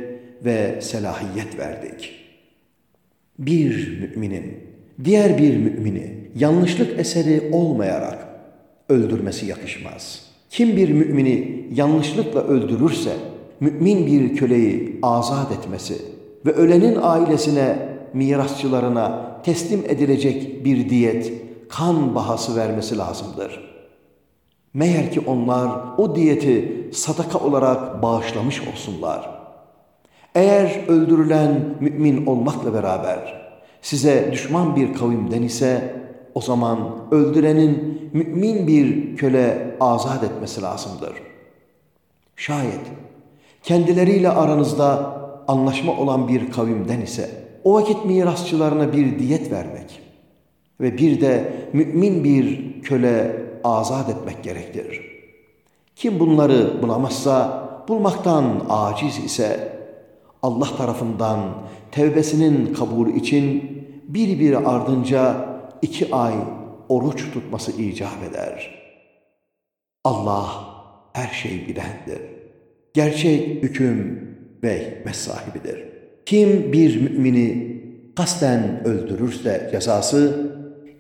Speaker 1: ve selahiyet verdik. Bir müminin diğer bir mümini yanlışlık eseri olmayarak öldürmesi yakışmaz.'' Kim bir mümini yanlışlıkla öldürürse, mümin bir köleyi azat etmesi ve ölenin ailesine, mirasçılarına teslim edilecek bir diyet, kan bahası vermesi lazımdır. Meğer ki onlar o diyeti sadaka olarak bağışlamış olsunlar. Eğer öldürülen mümin olmakla beraber size düşman bir kavimden ise o zaman öldürenin mümin bir köle azat etmesi lazımdır. Şayet kendileriyle aranızda anlaşma olan bir kavimden ise o vakit mirasçılarına bir diyet vermek ve bir de mümin bir köle azat etmek gerektir. Kim bunları bulamazsa, bulmaktan aciz ise Allah tarafından tevbesinin kabulü için bir bir ardınca iki ay oruç tutması icap eder. Allah her şeyi bilendir. Gerçek hüküm ve hikmet sahibidir. Kim bir mümini kasten öldürürse cezası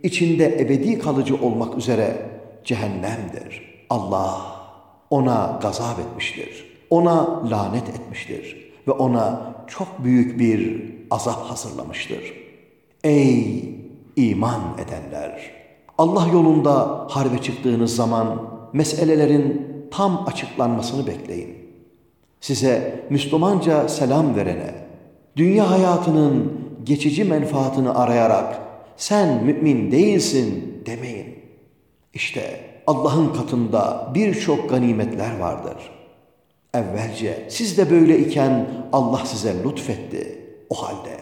Speaker 1: içinde ebedi kalıcı olmak üzere cehennemdir. Allah ona gazap etmiştir. Ona lanet etmiştir ve ona çok büyük bir azap hazırlamıştır. Ey iman edenler! Allah yolunda harbe çıktığınız zaman meselelerin tam açıklanmasını bekleyin. Size Müslümanca selam verene, dünya hayatının geçici menfaatını arayarak sen mümin değilsin demeyin. İşte Allah'ın katında birçok ganimetler vardır. Evvelce siz de böyle iken Allah size lütfetti. O halde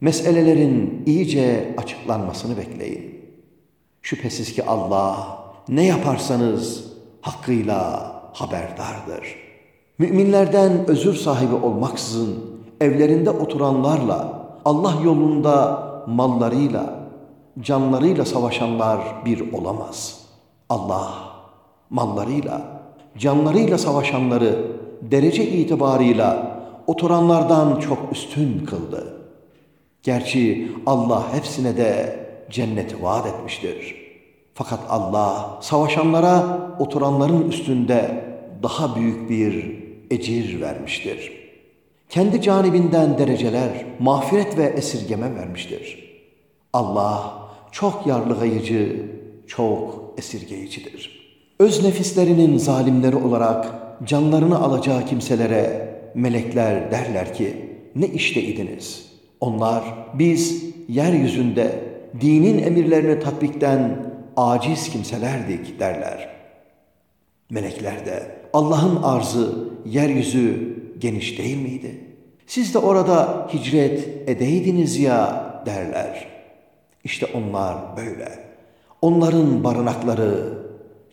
Speaker 1: meselelerin iyice açıklanmasını bekleyin. Şüphesiz ki Allah ne yaparsanız hakkıyla haberdardır. Müminlerden özür sahibi olmaksızın evlerinde oturanlarla Allah yolunda mallarıyla, canlarıyla savaşanlar bir olamaz. Allah mallarıyla, canlarıyla savaşanları derece itibarıyla oturanlardan çok üstün kıldı. Gerçi Allah hepsine de cenneti vaat etmiştir. Fakat Allah savaşanlara oturanların üstünde daha büyük bir ecir vermiştir. Kendi canibinden dereceler, mağfiret ve esirgeme vermiştir. Allah çok yarlıgayıcı, çok esirgeyicidir. Öz nefislerinin zalimleri olarak canlarını alacağı kimselere melekler derler ki, ne işte idiniz? Onlar, biz yeryüzünde dinin emirlerini tatbikten aciz kimselerdik derler. Melekler de Allah'ın arzı, yeryüzü geniş değil miydi? Siz de orada hicret edeydiniz ya derler. İşte onlar böyle. Onların barınakları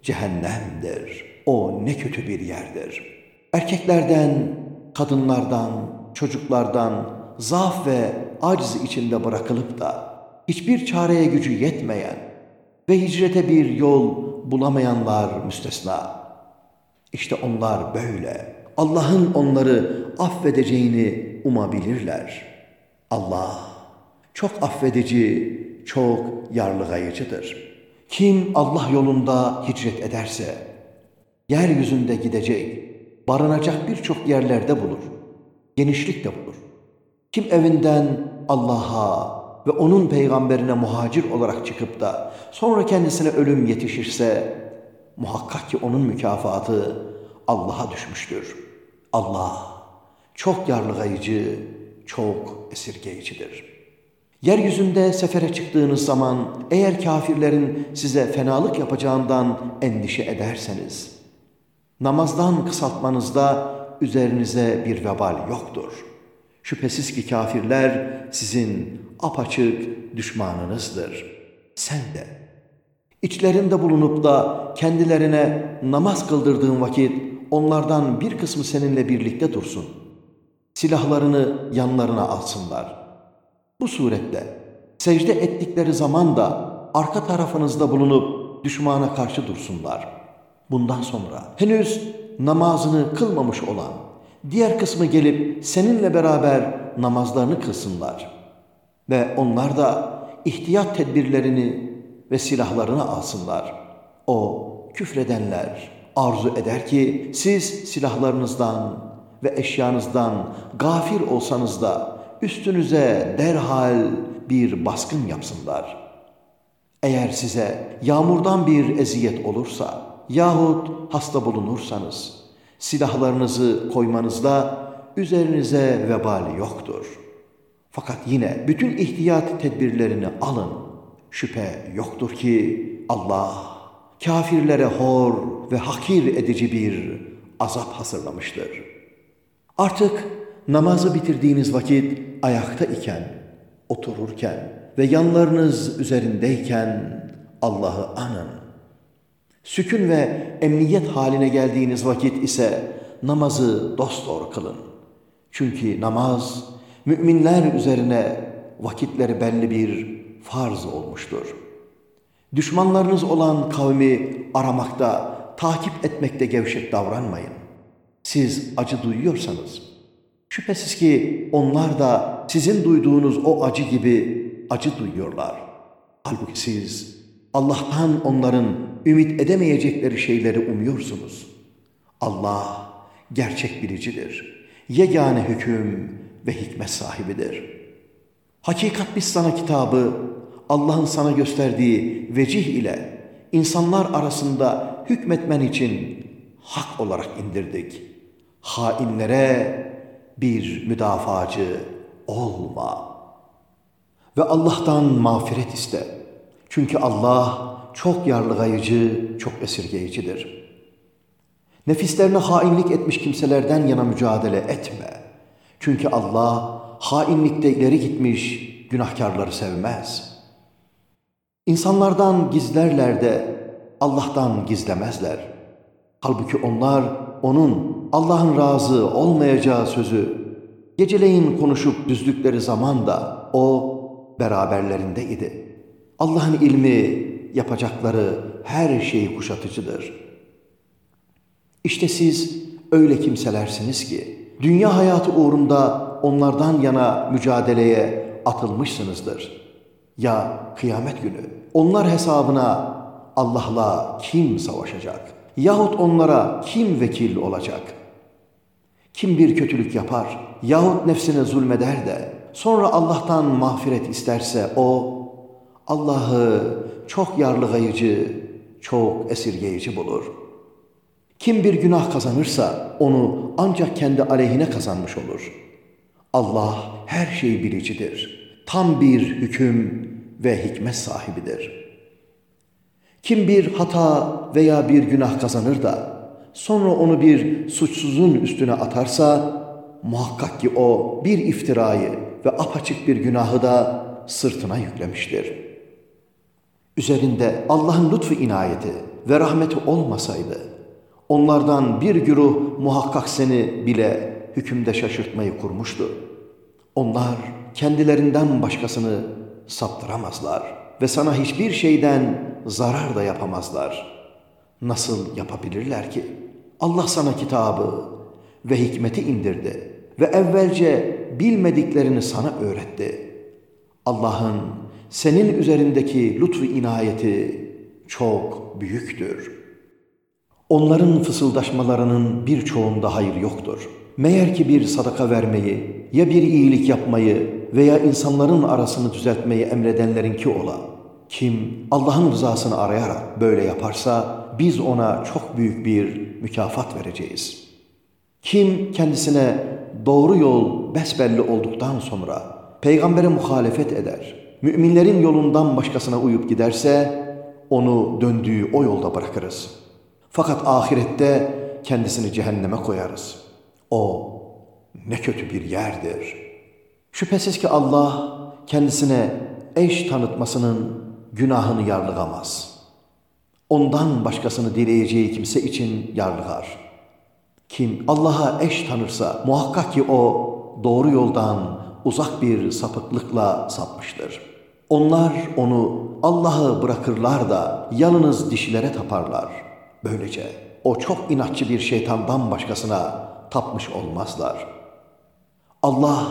Speaker 1: cehennemdir. O ne kötü bir yerdir. Erkeklerden, kadınlardan, çocuklardan zaaf ve aciz içinde bırakılıp da hiçbir çareye gücü yetmeyen ve hicrete bir yol bulamayanlar müstesna. İşte onlar böyle. Allah'ın onları affedeceğini umabilirler. Allah çok affedici, çok yarlıgayıcıdır. Kim Allah yolunda hicret ederse, yeryüzünde gidecek, barınacak birçok yerlerde bulur, genişlik de bulur. Kim evinden Allah'a ve onun peygamberine muhacir olarak çıkıp da sonra kendisine ölüm yetişirse muhakkak ki onun mükafatı Allah'a düşmüştür. Allah çok yarlıgayıcı, çok esirgeyicidir. Yeryüzünde sefere çıktığınız zaman eğer kafirlerin size fenalık yapacağından endişe ederseniz, namazdan kısaltmanızda üzerinize bir vebal yoktur. Şüphesiz ki kafirler sizin apaçık düşmanınızdır. Sen de içlerinde bulunup da kendilerine namaz kıldırdığın vakit onlardan bir kısmı seninle birlikte dursun. Silahlarını yanlarına alsınlar. Bu surette secde ettikleri zaman da arka tarafınızda bulunup düşmana karşı dursunlar. Bundan sonra henüz namazını kılmamış olan diğer kısmı gelip seninle beraber namazlarını kılsınlar. Ve onlar da ihtiyat tedbirlerini ve silahlarını alsınlar. O küfredenler arzu eder ki siz silahlarınızdan ve eşyanızdan gafir olsanız da üstünüze derhal bir baskın yapsınlar. Eğer size yağmurdan bir eziyet olursa yahut hasta bulunursanız silahlarınızı koymanızda üzerinize vebali yoktur. Fakat yine bütün ihtiyat tedbirlerini alın. Şüphe yoktur ki Allah kafirlere hor ve hakir edici bir azap hazırlamıştır. Artık namazı bitirdiğiniz vakit ayakta iken, otururken ve yanlarınız üzerindeyken Allah'ı anın. Sükun ve emniyet haline geldiğiniz vakit ise namazı dosdoğru kılın. Çünkü namaz müminler üzerine vakitleri belli bir farz olmuştur. Düşmanlarınız olan kavmi aramakta, takip etmekte gevşek davranmayın. Siz acı duyuyorsanız, şüphesiz ki onlar da sizin duyduğunuz o acı gibi acı duyuyorlar. Halbuki siz Allah'tan onların ümit edemeyecekleri şeyleri umuyorsunuz. Allah gerçek bilicidir. Yegane hüküm ve hikmet sahibidir. Hakikat biz sana kitabı Allah'ın sana gösterdiği vecih ile insanlar arasında hükmetmen için hak olarak indirdik. Hainlere bir müdafacı olma. Ve Allah'tan mağfiret iste. Çünkü Allah çok yarlıgayıcı, çok esirgeyicidir. Nefislerine hainlik etmiş kimselerden yana mücadele etme. Çünkü Allah hainlikte ileri gitmiş günahkarları sevmez. İnsanlardan gizlerler de Allah'tan gizlemezler. Halbuki onlar onun Allah'ın razı olmayacağı sözü Geceleyin konuşup düzdükleri zaman da o beraberlerinde idi. Allah'ın ilmi yapacakları her şeyi kuşatıcıdır. İşte siz öyle kimselersiniz ki dünya hayatı uğrunda onlardan yana mücadeleye atılmışsınızdır. Ya kıyamet günü onlar hesabına Allah'la kim savaşacak? Yahut onlara kim vekil olacak? Kim bir kötülük yapar yahut nefsine zulmeder de sonra Allah'tan mağfiret isterse o Allah'ı çok yarlıgayıcı, çok esirgeyici bulur. Kim bir günah kazanırsa onu ancak kendi aleyhine kazanmış olur. Allah her şeyi bilicidir. Tam bir hüküm ve hikmet sahibidir. Kim bir hata veya bir günah kazanır da sonra onu bir suçsuzun üstüne atarsa muhakkak ki o bir iftirayı ve apaçık bir günahı da sırtına yüklemiştir.'' üzerinde Allah'ın lütfu inayeti ve rahmeti olmasaydı, onlardan bir güruh muhakkak seni bile hükümde şaşırtmayı kurmuştu. Onlar kendilerinden başkasını saptıramazlar ve sana hiçbir şeyden zarar da yapamazlar. Nasıl yapabilirler ki? Allah sana kitabı ve hikmeti indirdi ve evvelce bilmediklerini sana öğretti. Allah'ın senin üzerindeki lütfu inayeti çok büyüktür. Onların fısıldaşmalarının birçoğunda hayır yoktur. Meğer ki bir sadaka vermeyi, ya bir iyilik yapmayı veya insanların arasını düzeltmeyi emredenlerinki ola. Kim Allah'ın rızasını arayarak böyle yaparsa biz ona çok büyük bir mükafat vereceğiz. Kim kendisine doğru yol besbelli olduktan sonra peygambere muhalefet eder müminlerin yolundan başkasına uyup giderse onu döndüğü o yolda bırakırız. Fakat ahirette kendisini cehenneme koyarız. O ne kötü bir yerdir. Şüphesiz ki Allah kendisine eş tanıtmasının günahını yarlıgamaz. Ondan başkasını dileyeceği kimse için yarlıgar. Kim Allah'a eş tanırsa muhakkak ki o doğru yoldan uzak bir sapıklıkla sapmıştır. Onlar onu Allah'ı bırakırlar da yalnız dişilere taparlar. Böylece o çok inatçı bir şeytandan başkasına tapmış olmazlar. Allah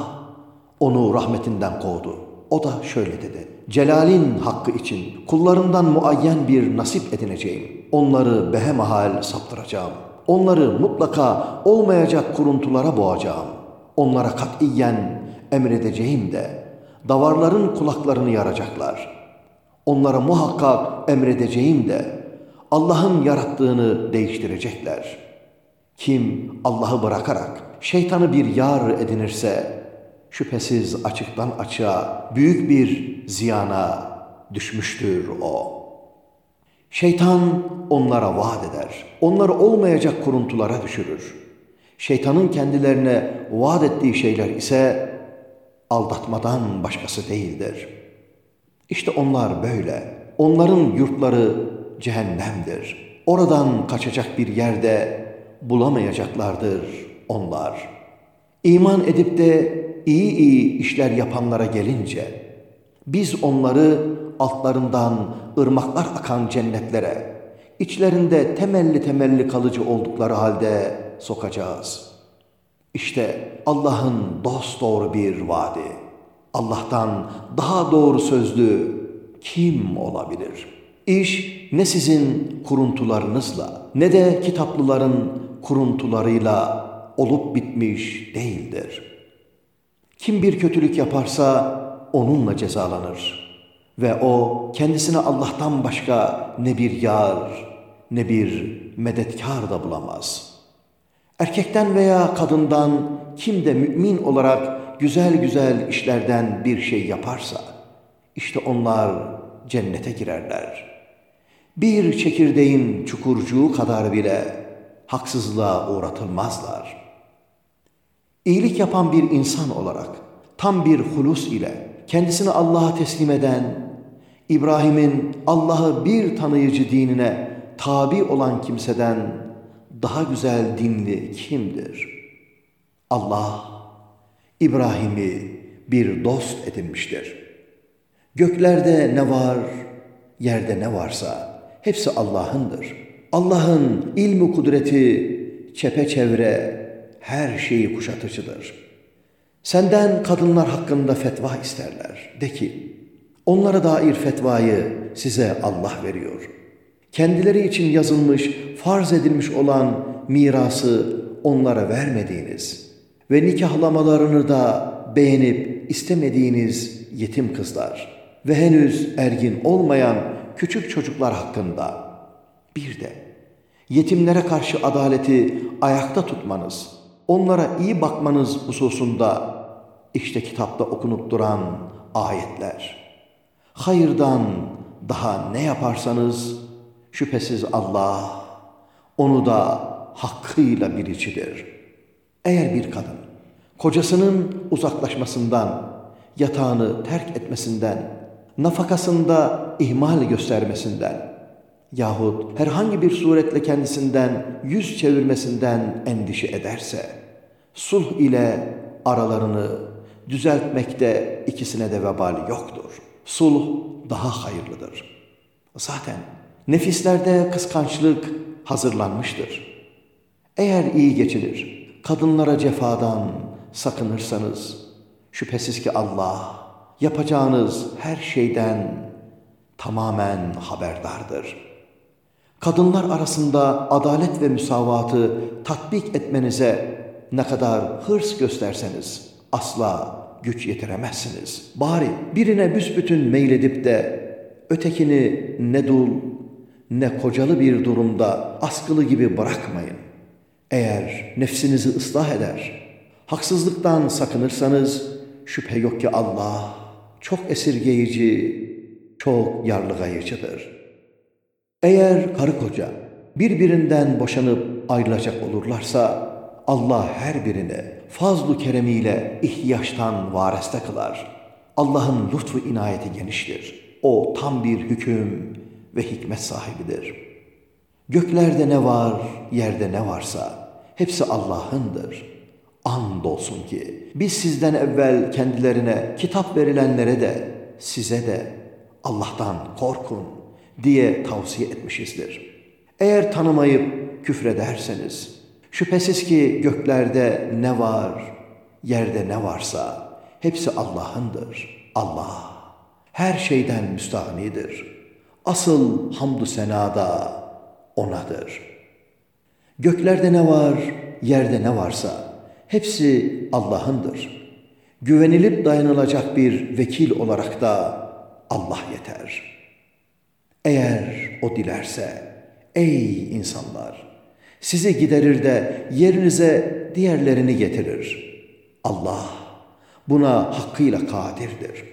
Speaker 1: onu rahmetinden kovdu. O da şöyle dedi. Celal'in hakkı için kullarından muayyen bir nasip edineceğim. Onları behemahal saptıracağım. Onları mutlaka olmayacak kuruntulara boğacağım. Onlara katiyen emredeceğim de davarların kulaklarını yaracaklar. Onlara muhakkak emredeceğim de Allah'ın yarattığını değiştirecekler. Kim Allah'ı bırakarak şeytanı bir yar edinirse şüphesiz açıktan açığa büyük bir ziyana düşmüştür o. Şeytan onlara vaat eder. Onları olmayacak kuruntulara düşürür. Şeytanın kendilerine vaat ettiği şeyler ise aldatmadan başkası değildir. İşte onlar böyle. Onların yurtları cehennemdir. Oradan kaçacak bir yerde bulamayacaklardır onlar. İman edip de iyi iyi işler yapanlara gelince, biz onları altlarından ırmaklar akan cennetlere, içlerinde temelli temelli kalıcı oldukları halde sokacağız.'' İşte Allah'ın dost doğru bir vaadi. Allah'tan daha doğru sözlü kim olabilir? İş ne sizin kuruntularınızla ne de kitaplıların kuruntularıyla olup bitmiş değildir. Kim bir kötülük yaparsa onunla cezalanır. Ve o kendisine Allah'tan başka ne bir yar ne bir medetkar da bulamaz.'' Erkekten veya kadından kim de mümin olarak güzel güzel işlerden bir şey yaparsa, işte onlar cennete girerler. Bir çekirdeğin çukurcuğu kadar bile haksızlığa uğratılmazlar. İyilik yapan bir insan olarak tam bir hulus ile kendisini Allah'a teslim eden, İbrahim'in Allah'ı bir tanıyıcı dinine tabi olan kimseden daha güzel dinli kimdir? Allah İbrahim'i bir dost edinmiştir. Göklerde ne var, yerde ne varsa hepsi Allah'ındır. Allah'ın ilmi kudreti çepeçevre her şeyi kuşatıcıdır. Senden kadınlar hakkında fetva isterler. De ki, onlara dair fetvayı size Allah veriyor. Kendileri için yazılmış, farz edilmiş olan mirası onlara vermediğiniz ve nikahlamalarını da beğenip istemediğiniz yetim kızlar ve henüz ergin olmayan küçük çocuklar hakkında bir de yetimlere karşı adaleti ayakta tutmanız, onlara iyi bakmanız hususunda işte kitapta okunup duran ayetler. Hayırdan daha ne yaparsanız şüphesiz Allah onu da hakkıyla biricidir. Eğer bir kadın kocasının uzaklaşmasından, yatağını terk etmesinden, nafakasında ihmal göstermesinden yahut herhangi bir suretle kendisinden yüz çevirmesinden endişe ederse, sulh ile aralarını düzeltmekte ikisine de vebali yoktur. Sulh daha hayırlıdır. Zaten nefislerde kıskançlık hazırlanmıştır. Eğer iyi geçinir, kadınlara cefadan sakınırsanız, şüphesiz ki Allah yapacağınız her şeyden tamamen haberdardır. Kadınlar arasında adalet ve müsavatı tatbik etmenize ne kadar hırs gösterseniz asla güç yetiremezsiniz. Bari birine büsbütün meyledip de ötekini ne dul ne kocalı bir durumda askılı gibi bırakmayın. Eğer nefsinizi ıslah eder, haksızlıktan sakınırsanız şüphe yok ki Allah çok esirgeyici, çok yarlıgayıcıdır. Eğer karı koca birbirinden boşanıp ayrılacak olurlarsa Allah her birine fazlu keremiyle ihtiyaçtan vareste kılar. Allah'ın lütfu inayeti geniştir. O tam bir hüküm ve hikmet sahibidir. Göklerde ne var, yerde ne varsa hepsi Allah'ındır. Andolsun ki biz sizden evvel kendilerine kitap verilenlere de size de Allah'tan korkun diye tavsiye etmişizdir. Eğer tanımayıp küfrederseniz şüphesiz ki göklerde ne var, yerde ne varsa hepsi Allah'ındır. Allah her şeyden müstahnidir. Asıl hamdü senada O'nadır. Göklerde ne var, yerde ne varsa hepsi Allah'ındır. Güvenilip dayanılacak bir vekil olarak da Allah yeter. Eğer O dilerse, ey insanlar, sizi giderir de yerinize diğerlerini getirir. Allah buna hakkıyla kadirdir.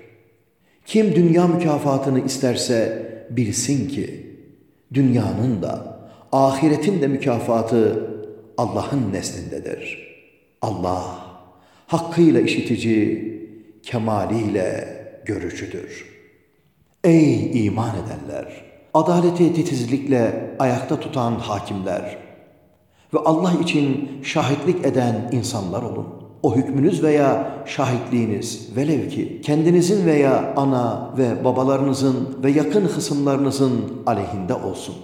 Speaker 1: Kim dünya mükafatını isterse bilsin ki, dünyanın da, ahiretin de mükafatı Allah'ın nezdindedir. Allah hakkıyla işitici, kemaliyle görücüdür. Ey iman edenler! Adaleti titizlikle ayakta tutan hakimler ve Allah için şahitlik eden insanlar olun. O hükmünüz veya şahitliğiniz velev ki kendinizin veya ana ve babalarınızın ve yakın hısımlarınızın aleyhinde olsun.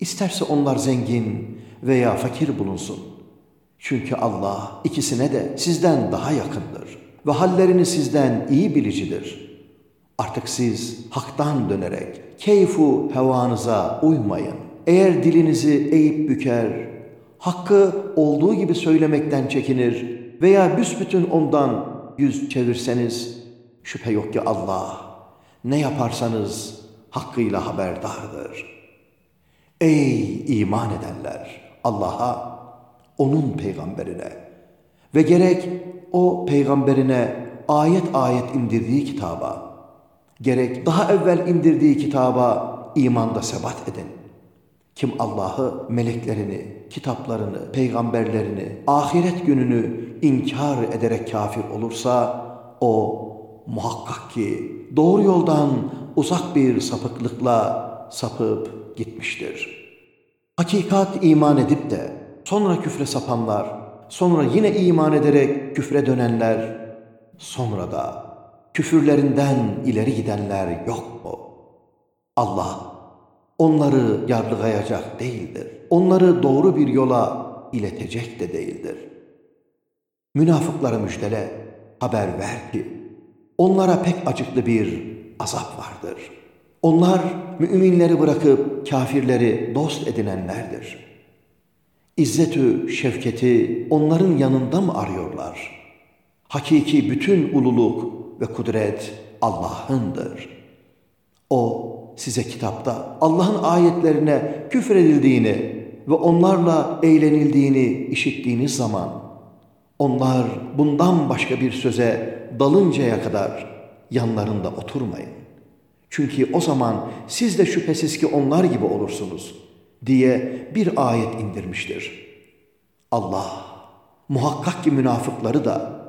Speaker 1: İsterse onlar zengin veya fakir bulunsun. Çünkü Allah ikisine de sizden daha yakındır ve hallerini sizden iyi bilicidir. Artık siz haktan dönerek keyfu hevanıza uymayın. Eğer dilinizi eğip büker, hakkı olduğu gibi söylemekten çekinir veya büsbütün ondan yüz çevirseniz, şüphe yok ki Allah ne yaparsanız hakkıyla haberdardır. Ey iman edenler! Allah'a, onun peygamberine ve gerek o peygamberine ayet ayet indirdiği kitaba, gerek daha evvel indirdiği kitaba imanda sebat edin. Kim Allah'ı, meleklerini, kitaplarını, peygamberlerini, ahiret gününü inkar ederek kafir olursa o muhakkak ki doğru yoldan uzak bir sapıklıkla sapıp gitmiştir. Hakikat iman edip de sonra küfre sapanlar sonra yine iman ederek küfre dönenler, sonra da küfürlerinden ileri gidenler yok mu? Allah onları yargılayacak değildir. Onları doğru bir yola iletecek de değildir. Münafıklara müjdele, haber ver ki, onlara pek acıklı bir azap vardır. Onlar müminleri bırakıp kafirleri dost edinenlerdir. İzzetü, şefketi onların yanında mı arıyorlar? Hakiki bütün ululuk ve kudret Allah'ındır. O size kitapta Allah'ın ayetlerine küfredildiğini ve onlarla eğlenildiğini işittiğiniz zaman onlar bundan başka bir söze dalıncaya kadar yanlarında oturmayın. Çünkü o zaman siz de şüphesiz ki onlar gibi olursunuz diye bir ayet indirmiştir. Allah muhakkak ki münafıkları da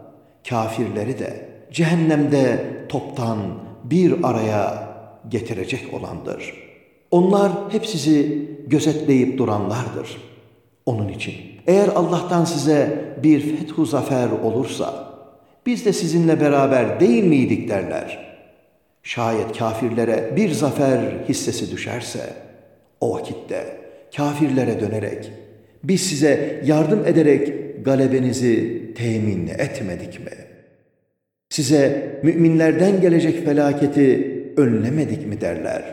Speaker 1: kafirleri de cehennemde toptan bir araya getirecek olandır. Onlar hep sizi gözetleyip duranlardır. Onun için eğer Allah'tan size bir fethu zafer olursa biz de sizinle beraber değil miydik derler. Şayet kafirlere bir zafer hissesi düşerse o vakitte kafirlere dönerek biz size yardım ederek galebenizi temin etmedik mi? Size müminlerden gelecek felaketi önlemedik mi derler.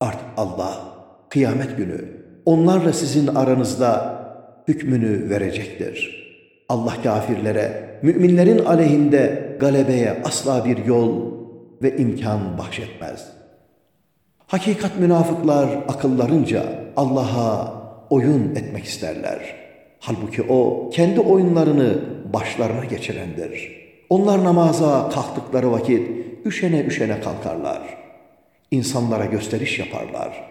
Speaker 1: Artık Allah kıyamet günü onlarla sizin aranızda hükmünü verecektir. Allah kafirlere, müminlerin aleyhinde galebeye asla bir yol ve imkan bahşetmez. Hakikat münafıklar akıllarınca Allah'a oyun etmek isterler. Halbuki o kendi oyunlarını başlarına geçirendir. Onlar namaza kalktıkları vakit üşene üşene kalkarlar. İnsanlara gösteriş yaparlar.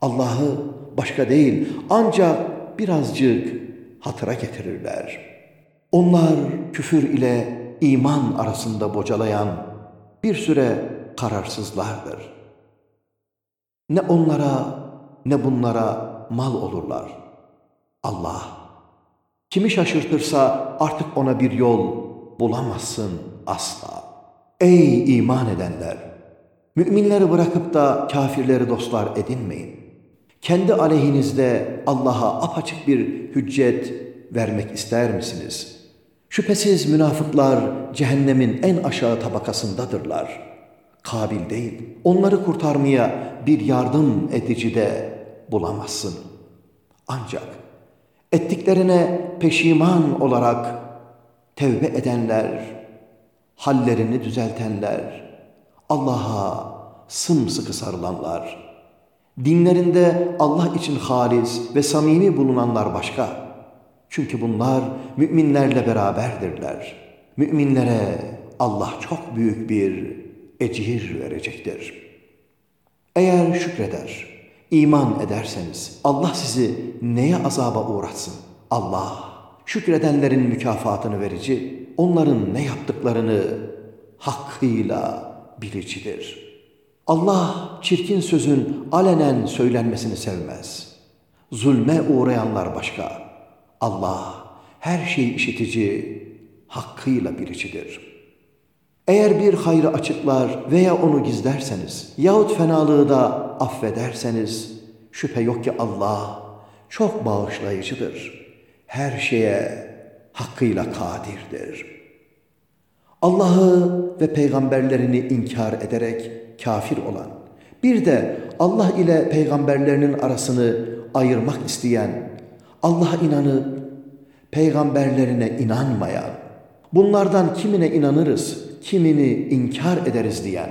Speaker 1: Allah'ı başka değil ancak birazcık hatıra getirirler. Onlar küfür ile iman arasında bocalayan bir süre kararsızlardır. Ne onlara ne bunlara mal olurlar. Allah kimi şaşırtırsa artık ona bir yol bulamazsın asla. Ey iman edenler! Müminleri bırakıp da kafirleri dostlar edinmeyin. Kendi aleyhinizde Allah'a apaçık bir hüccet vermek ister misiniz? Şüphesiz münafıklar cehennemin en aşağı tabakasındadırlar. Kabil değil, onları kurtarmaya bir yardım edici de bulamazsın. Ancak ettiklerine peşiman olarak tevbe edenler, hallerini düzeltenler, Allah'a sımsıkı sarılanlar, dinlerinde Allah için halis ve samimi bulunanlar başka. Çünkü bunlar müminlerle beraberdirler. Müminlere Allah çok büyük bir ecir verecektir. Eğer şükreder, iman ederseniz Allah sizi neye azaba uğratsın? Allah şükredenlerin mükafatını verici, onların ne yaptıklarını hakkıyla bilicidir. Allah çirkin sözün alenen söylenmesini sevmez. Zulme uğrayanlar başka. Allah her şeyi işitici, hakkıyla bilicidir. Eğer bir hayrı açıklar veya onu gizlerseniz yahut fenalığı da affederseniz şüphe yok ki Allah çok bağışlayıcıdır. Her şeye hakkıyla kadirdir. Allah'ı ve peygamberlerini inkar ederek kafir olan, bir de Allah ile peygamberlerinin arasını ayırmak isteyen, Allah'a inanıp peygamberlerine inanmayan, bunlardan kimine inanırız, kimini inkar ederiz diyen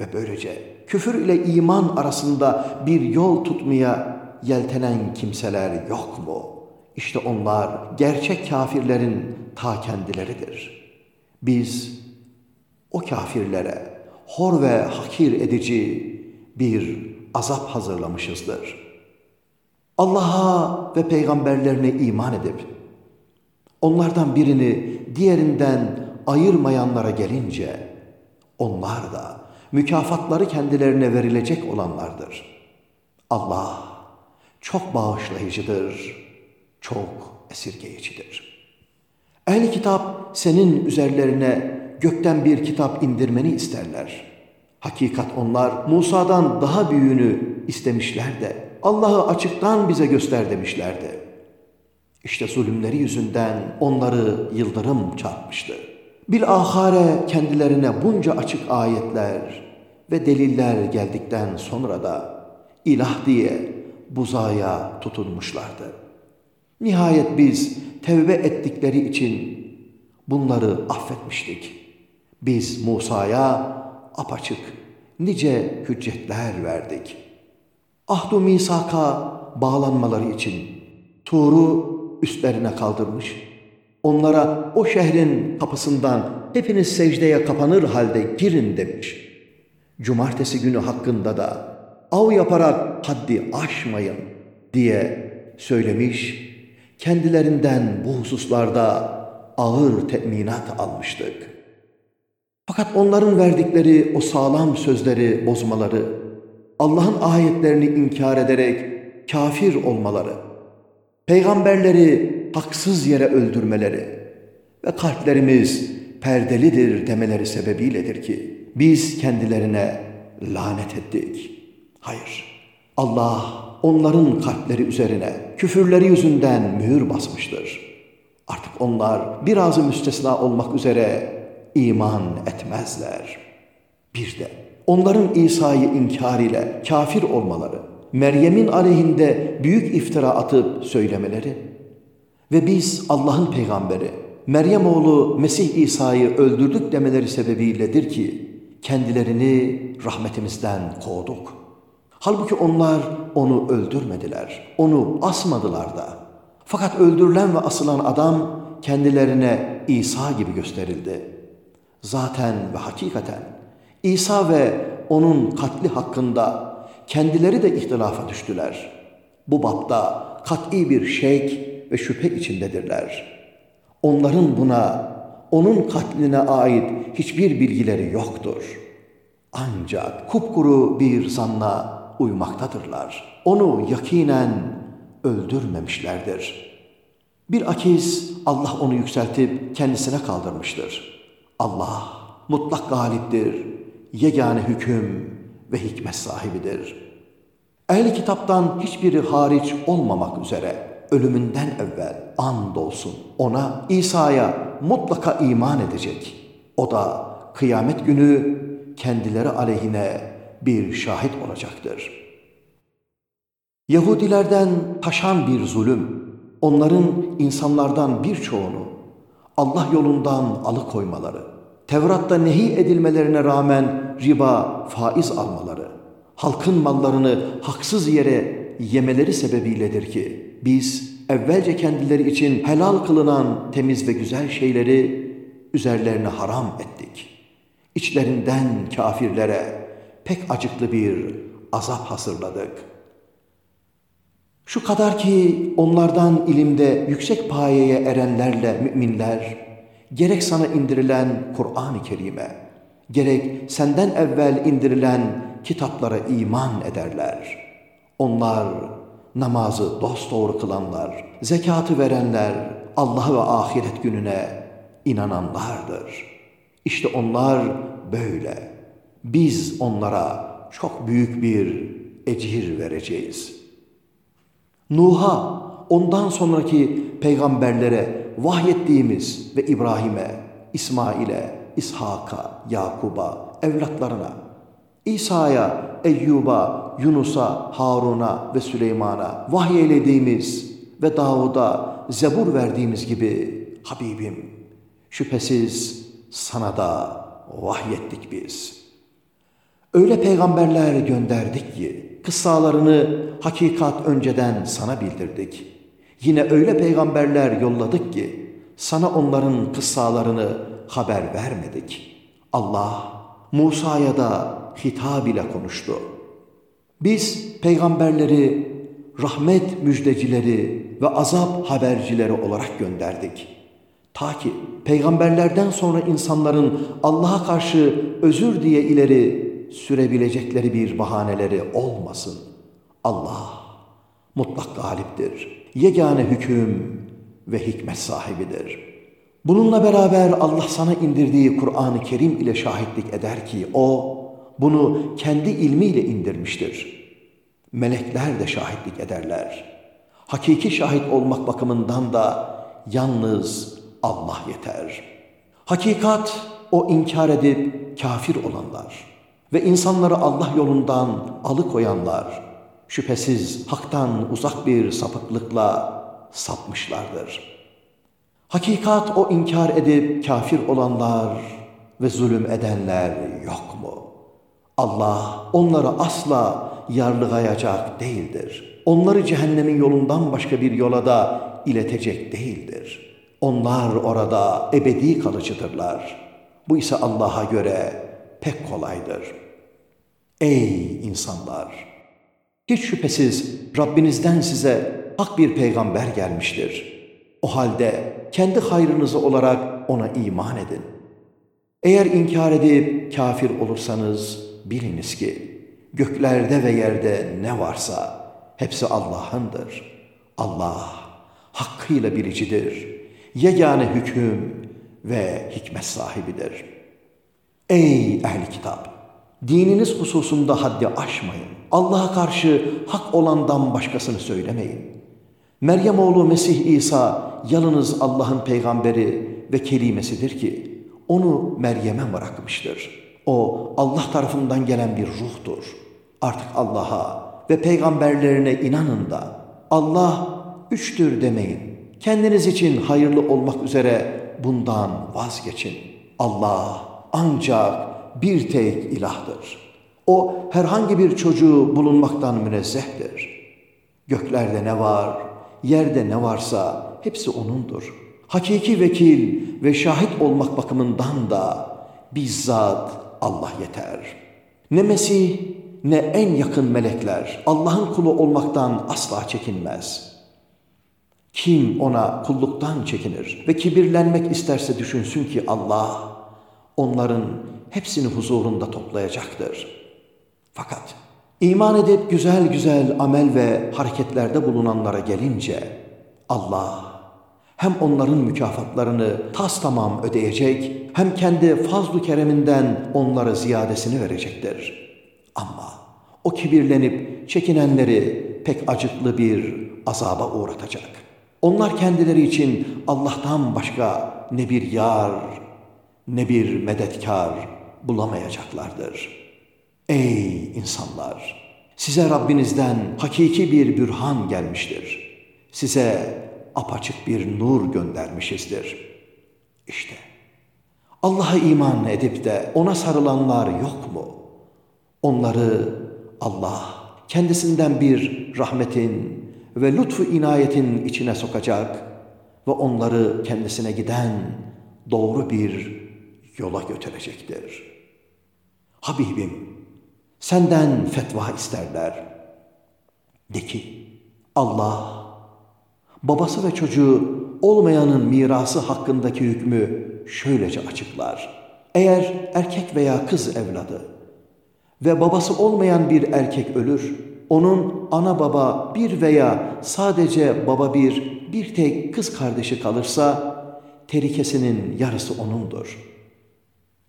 Speaker 1: ve böylece küfür ile iman arasında bir yol tutmaya yeltenen kimseler yok mu?'' İşte onlar gerçek kafirlerin ta kendileridir. Biz o kafirlere hor ve hakir edici bir azap hazırlamışızdır. Allah'a ve peygamberlerine iman edip onlardan birini diğerinden ayırmayanlara gelince onlar da mükafatları kendilerine verilecek olanlardır. Allah çok bağışlayıcıdır, çok esirgeyicidir. Ehli kitap senin üzerlerine gökten bir kitap indirmeni isterler. Hakikat onlar Musa'dan daha büyüğünü istemişler de Allah'ı açıktan bize göster demişlerdi. İşte zulümleri yüzünden onları yıldırım çarpmıştı. Bir ahare kendilerine bunca açık ayetler ve deliller geldikten sonra da ilah diye buzaya tutunmuşlardı. Nihayet biz tevbe ettikleri için bunları affetmiştik. Biz Musa'ya apaçık nice hüccetler verdik. Ahdu misaka bağlanmaları için Tur'u üstlerine kaldırmış. Onlara o şehrin kapısından hepiniz secdeye kapanır halde girin demiş. Cumartesi günü hakkında da av yaparak haddi aşmayın diye söylemiş. Kendilerinden bu hususlarda ağır teminat almıştık. Fakat onların verdikleri o sağlam sözleri bozmaları, Allah'ın ayetlerini inkar ederek kafir olmaları, peygamberleri haksız yere öldürmeleri ve kalplerimiz perdelidir demeleri sebebiyledir ki biz kendilerine lanet ettik. Hayır, Allah onların kalpleri üzerine küfürleri yüzünden mühür basmıştır. Artık onlar birazı müstesna olmak üzere iman etmezler. Bir de onların İsa'yı inkar ile kafir olmaları, Meryem'in aleyhinde büyük iftira atıp söylemeleri ve biz Allah'ın peygamberi Meryem oğlu Mesih İsa'yı öldürdük demeleri sebebiyledir ki kendilerini rahmetimizden kovduk. Halbuki onlar onu öldürmediler, onu asmadılar da. Fakat öldürülen ve asılan adam kendilerine İsa gibi gösterildi. Zaten ve hakikaten İsa ve onun katli hakkında kendileri de ihtilafa düştüler. Bu bapta kat'i bir şek ve şüphe içindedirler. Onların buna, onun katline ait hiçbir bilgileri yoktur. Ancak kupkuru bir zanna uymaktadırlar. Onu yakinen öldürmemişlerdir. Bir akiz Allah onu yükseltip kendisine kaldırmıştır. Allah mutlak galiptir, yegane hüküm ve hikmet sahibidir. Ehli kitaptan hiçbiri hariç olmamak üzere ölümünden evvel andolsun ona İsa'ya mutlaka iman edecek. O da kıyamet günü kendileri aleyhine bir şahit olacaktır. Yahudilerden taşan bir zulüm, onların insanlardan birçoğunu Allah yolundan alıkoymaları, Tevrat'ta nehi edilmelerine rağmen riba, faiz almaları, halkın mallarını haksız yere yemeleri sebebiyledir ki biz evvelce kendileri için helal kılınan temiz ve güzel şeyleri üzerlerine haram ettik. İçlerinden kafirlere pek acıklı bir azap hazırladık. Şu kadar ki onlardan ilimde yüksek payeye erenlerle müminler, gerek sana indirilen Kur'an-ı Kerim'e, gerek senden evvel indirilen kitaplara iman ederler. Onlar namazı dosdoğru kılanlar, zekatı verenler, Allah ve ahiret gününe inananlardır. İşte onlar böyle. Biz onlara çok büyük bir ecir vereceğiz. Nuh'a, ondan sonraki peygamberlere vahyettiğimiz ve İbrahim'e, İsmail'e, İshak'a, Yakub'a, evlatlarına, İsa'ya, Eyyub'a, Yunus'a, Harun'a ve Süleyman'a vahyeylediğimiz ve Davud'a zebur verdiğimiz gibi Habibim şüphesiz sana da vahyettik biz. Öyle peygamberler gönderdik ki kıssalarını hakikat önceden sana bildirdik. Yine öyle peygamberler yolladık ki sana onların kıssalarını haber vermedik. Allah Musa'ya da hitap ile konuştu. Biz peygamberleri rahmet müjdecileri ve azap habercileri olarak gönderdik. Ta ki peygamberlerden sonra insanların Allah'a karşı özür diye ileri sürebilecekleri bir bahaneleri olmasın. Allah mutlak galiptir. Yegane hüküm ve hikmet sahibidir. Bununla beraber Allah sana indirdiği Kur'an-ı Kerim ile şahitlik eder ki o bunu kendi ilmiyle indirmiştir. Melekler de şahitlik ederler. Hakiki şahit olmak bakımından da yalnız Allah yeter. Hakikat o inkar edip kafir olanlar ve insanları Allah yolundan alıkoyanlar şüphesiz haktan uzak bir sapıklıkla sapmışlardır. Hakikat o inkar edip kafir olanlar ve zulüm edenler yok mu? Allah onları asla yarlıgayacak değildir. Onları cehennemin yolundan başka bir yola da iletecek değildir. Onlar orada ebedi kalıcıdırlar. Bu ise Allah'a göre pek kolaydır. Ey insanlar! Hiç şüphesiz Rabbinizden size hak bir peygamber gelmiştir. O halde kendi hayrınızı olarak ona iman edin. Eğer inkar edip kafir olursanız biliniz ki göklerde ve yerde ne varsa hepsi Allah'ındır. Allah hakkıyla biricidir. Yegane hüküm ve hikmet sahibidir. Ey ehli kitap! Dininiz hususunda haddi aşmayın. Allah'a karşı hak olandan başkasını söylemeyin. Meryem oğlu Mesih İsa yalnız Allah'ın peygamberi ve kelimesidir ki onu Meryem'e bırakmıştır. O Allah tarafından gelen bir ruhtur. Artık Allah'a ve peygamberlerine inanın da Allah üçtür demeyin. Kendiniz için hayırlı olmak üzere bundan vazgeçin. Allah ancak bir tek ilahdır. O herhangi bir çocuğu bulunmaktan münezzehtir. Göklerde ne var, yerde ne varsa hepsi O'nundur. Hakiki vekil ve şahit olmak bakımından da bizzat Allah yeter. Ne Mesih ne en yakın melekler Allah'ın kulu olmaktan asla çekinmez. Kim ona kulluktan çekinir ve kibirlenmek isterse düşünsün ki Allah onların hepsini huzurunda toplayacaktır. Fakat iman edip güzel güzel amel ve hareketlerde bulunanlara gelince Allah hem onların mükafatlarını tas tamam ödeyecek hem kendi fazlu kereminden onlara ziyadesini verecektir. Ama o kibirlenip çekinenleri pek acıklı bir azaba uğratacak. Onlar kendileri için Allah'tan başka ne bir yar ne bir medetkar bulamayacaklardır. Ey insanlar! Size Rabbinizden hakiki bir bürhan gelmiştir. Size apaçık bir nur göndermişizdir. İşte Allah'a iman edip de ona sarılanlar yok mu? Onları Allah kendisinden bir rahmetin ve lütfu inayetin içine sokacak ve onları kendisine giden doğru bir yola götürecektir. Habibim, senden fetva isterler. De ki, Allah, babası ve çocuğu olmayanın mirası hakkındaki hükmü şöylece açıklar. Eğer erkek veya kız evladı ve babası olmayan bir erkek ölür, onun ana baba bir veya sadece baba bir, bir tek kız kardeşi kalırsa, terikesinin yarısı onundur.''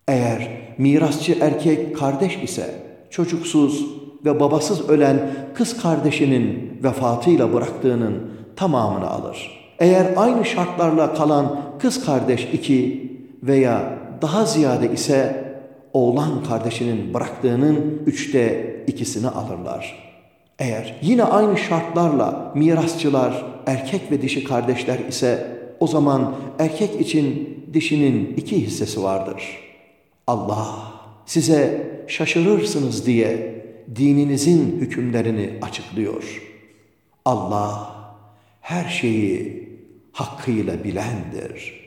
Speaker 1: Eğer mirasçı erkek kardeş ise çocuksuz ve babasız ölen kız kardeşinin vefatıyla bıraktığının tamamını alır. Eğer aynı şartlarla kalan kız kardeş iki veya daha ziyade ise oğlan kardeşinin bıraktığının üçte ikisini alırlar. Eğer yine aynı şartlarla mirasçılar erkek ve dişi kardeşler ise o zaman erkek için dişinin iki hissesi vardır.'' Allah size şaşırırsınız diye dininizin hükümlerini açıklıyor. Allah her şeyi hakkıyla bilendir.''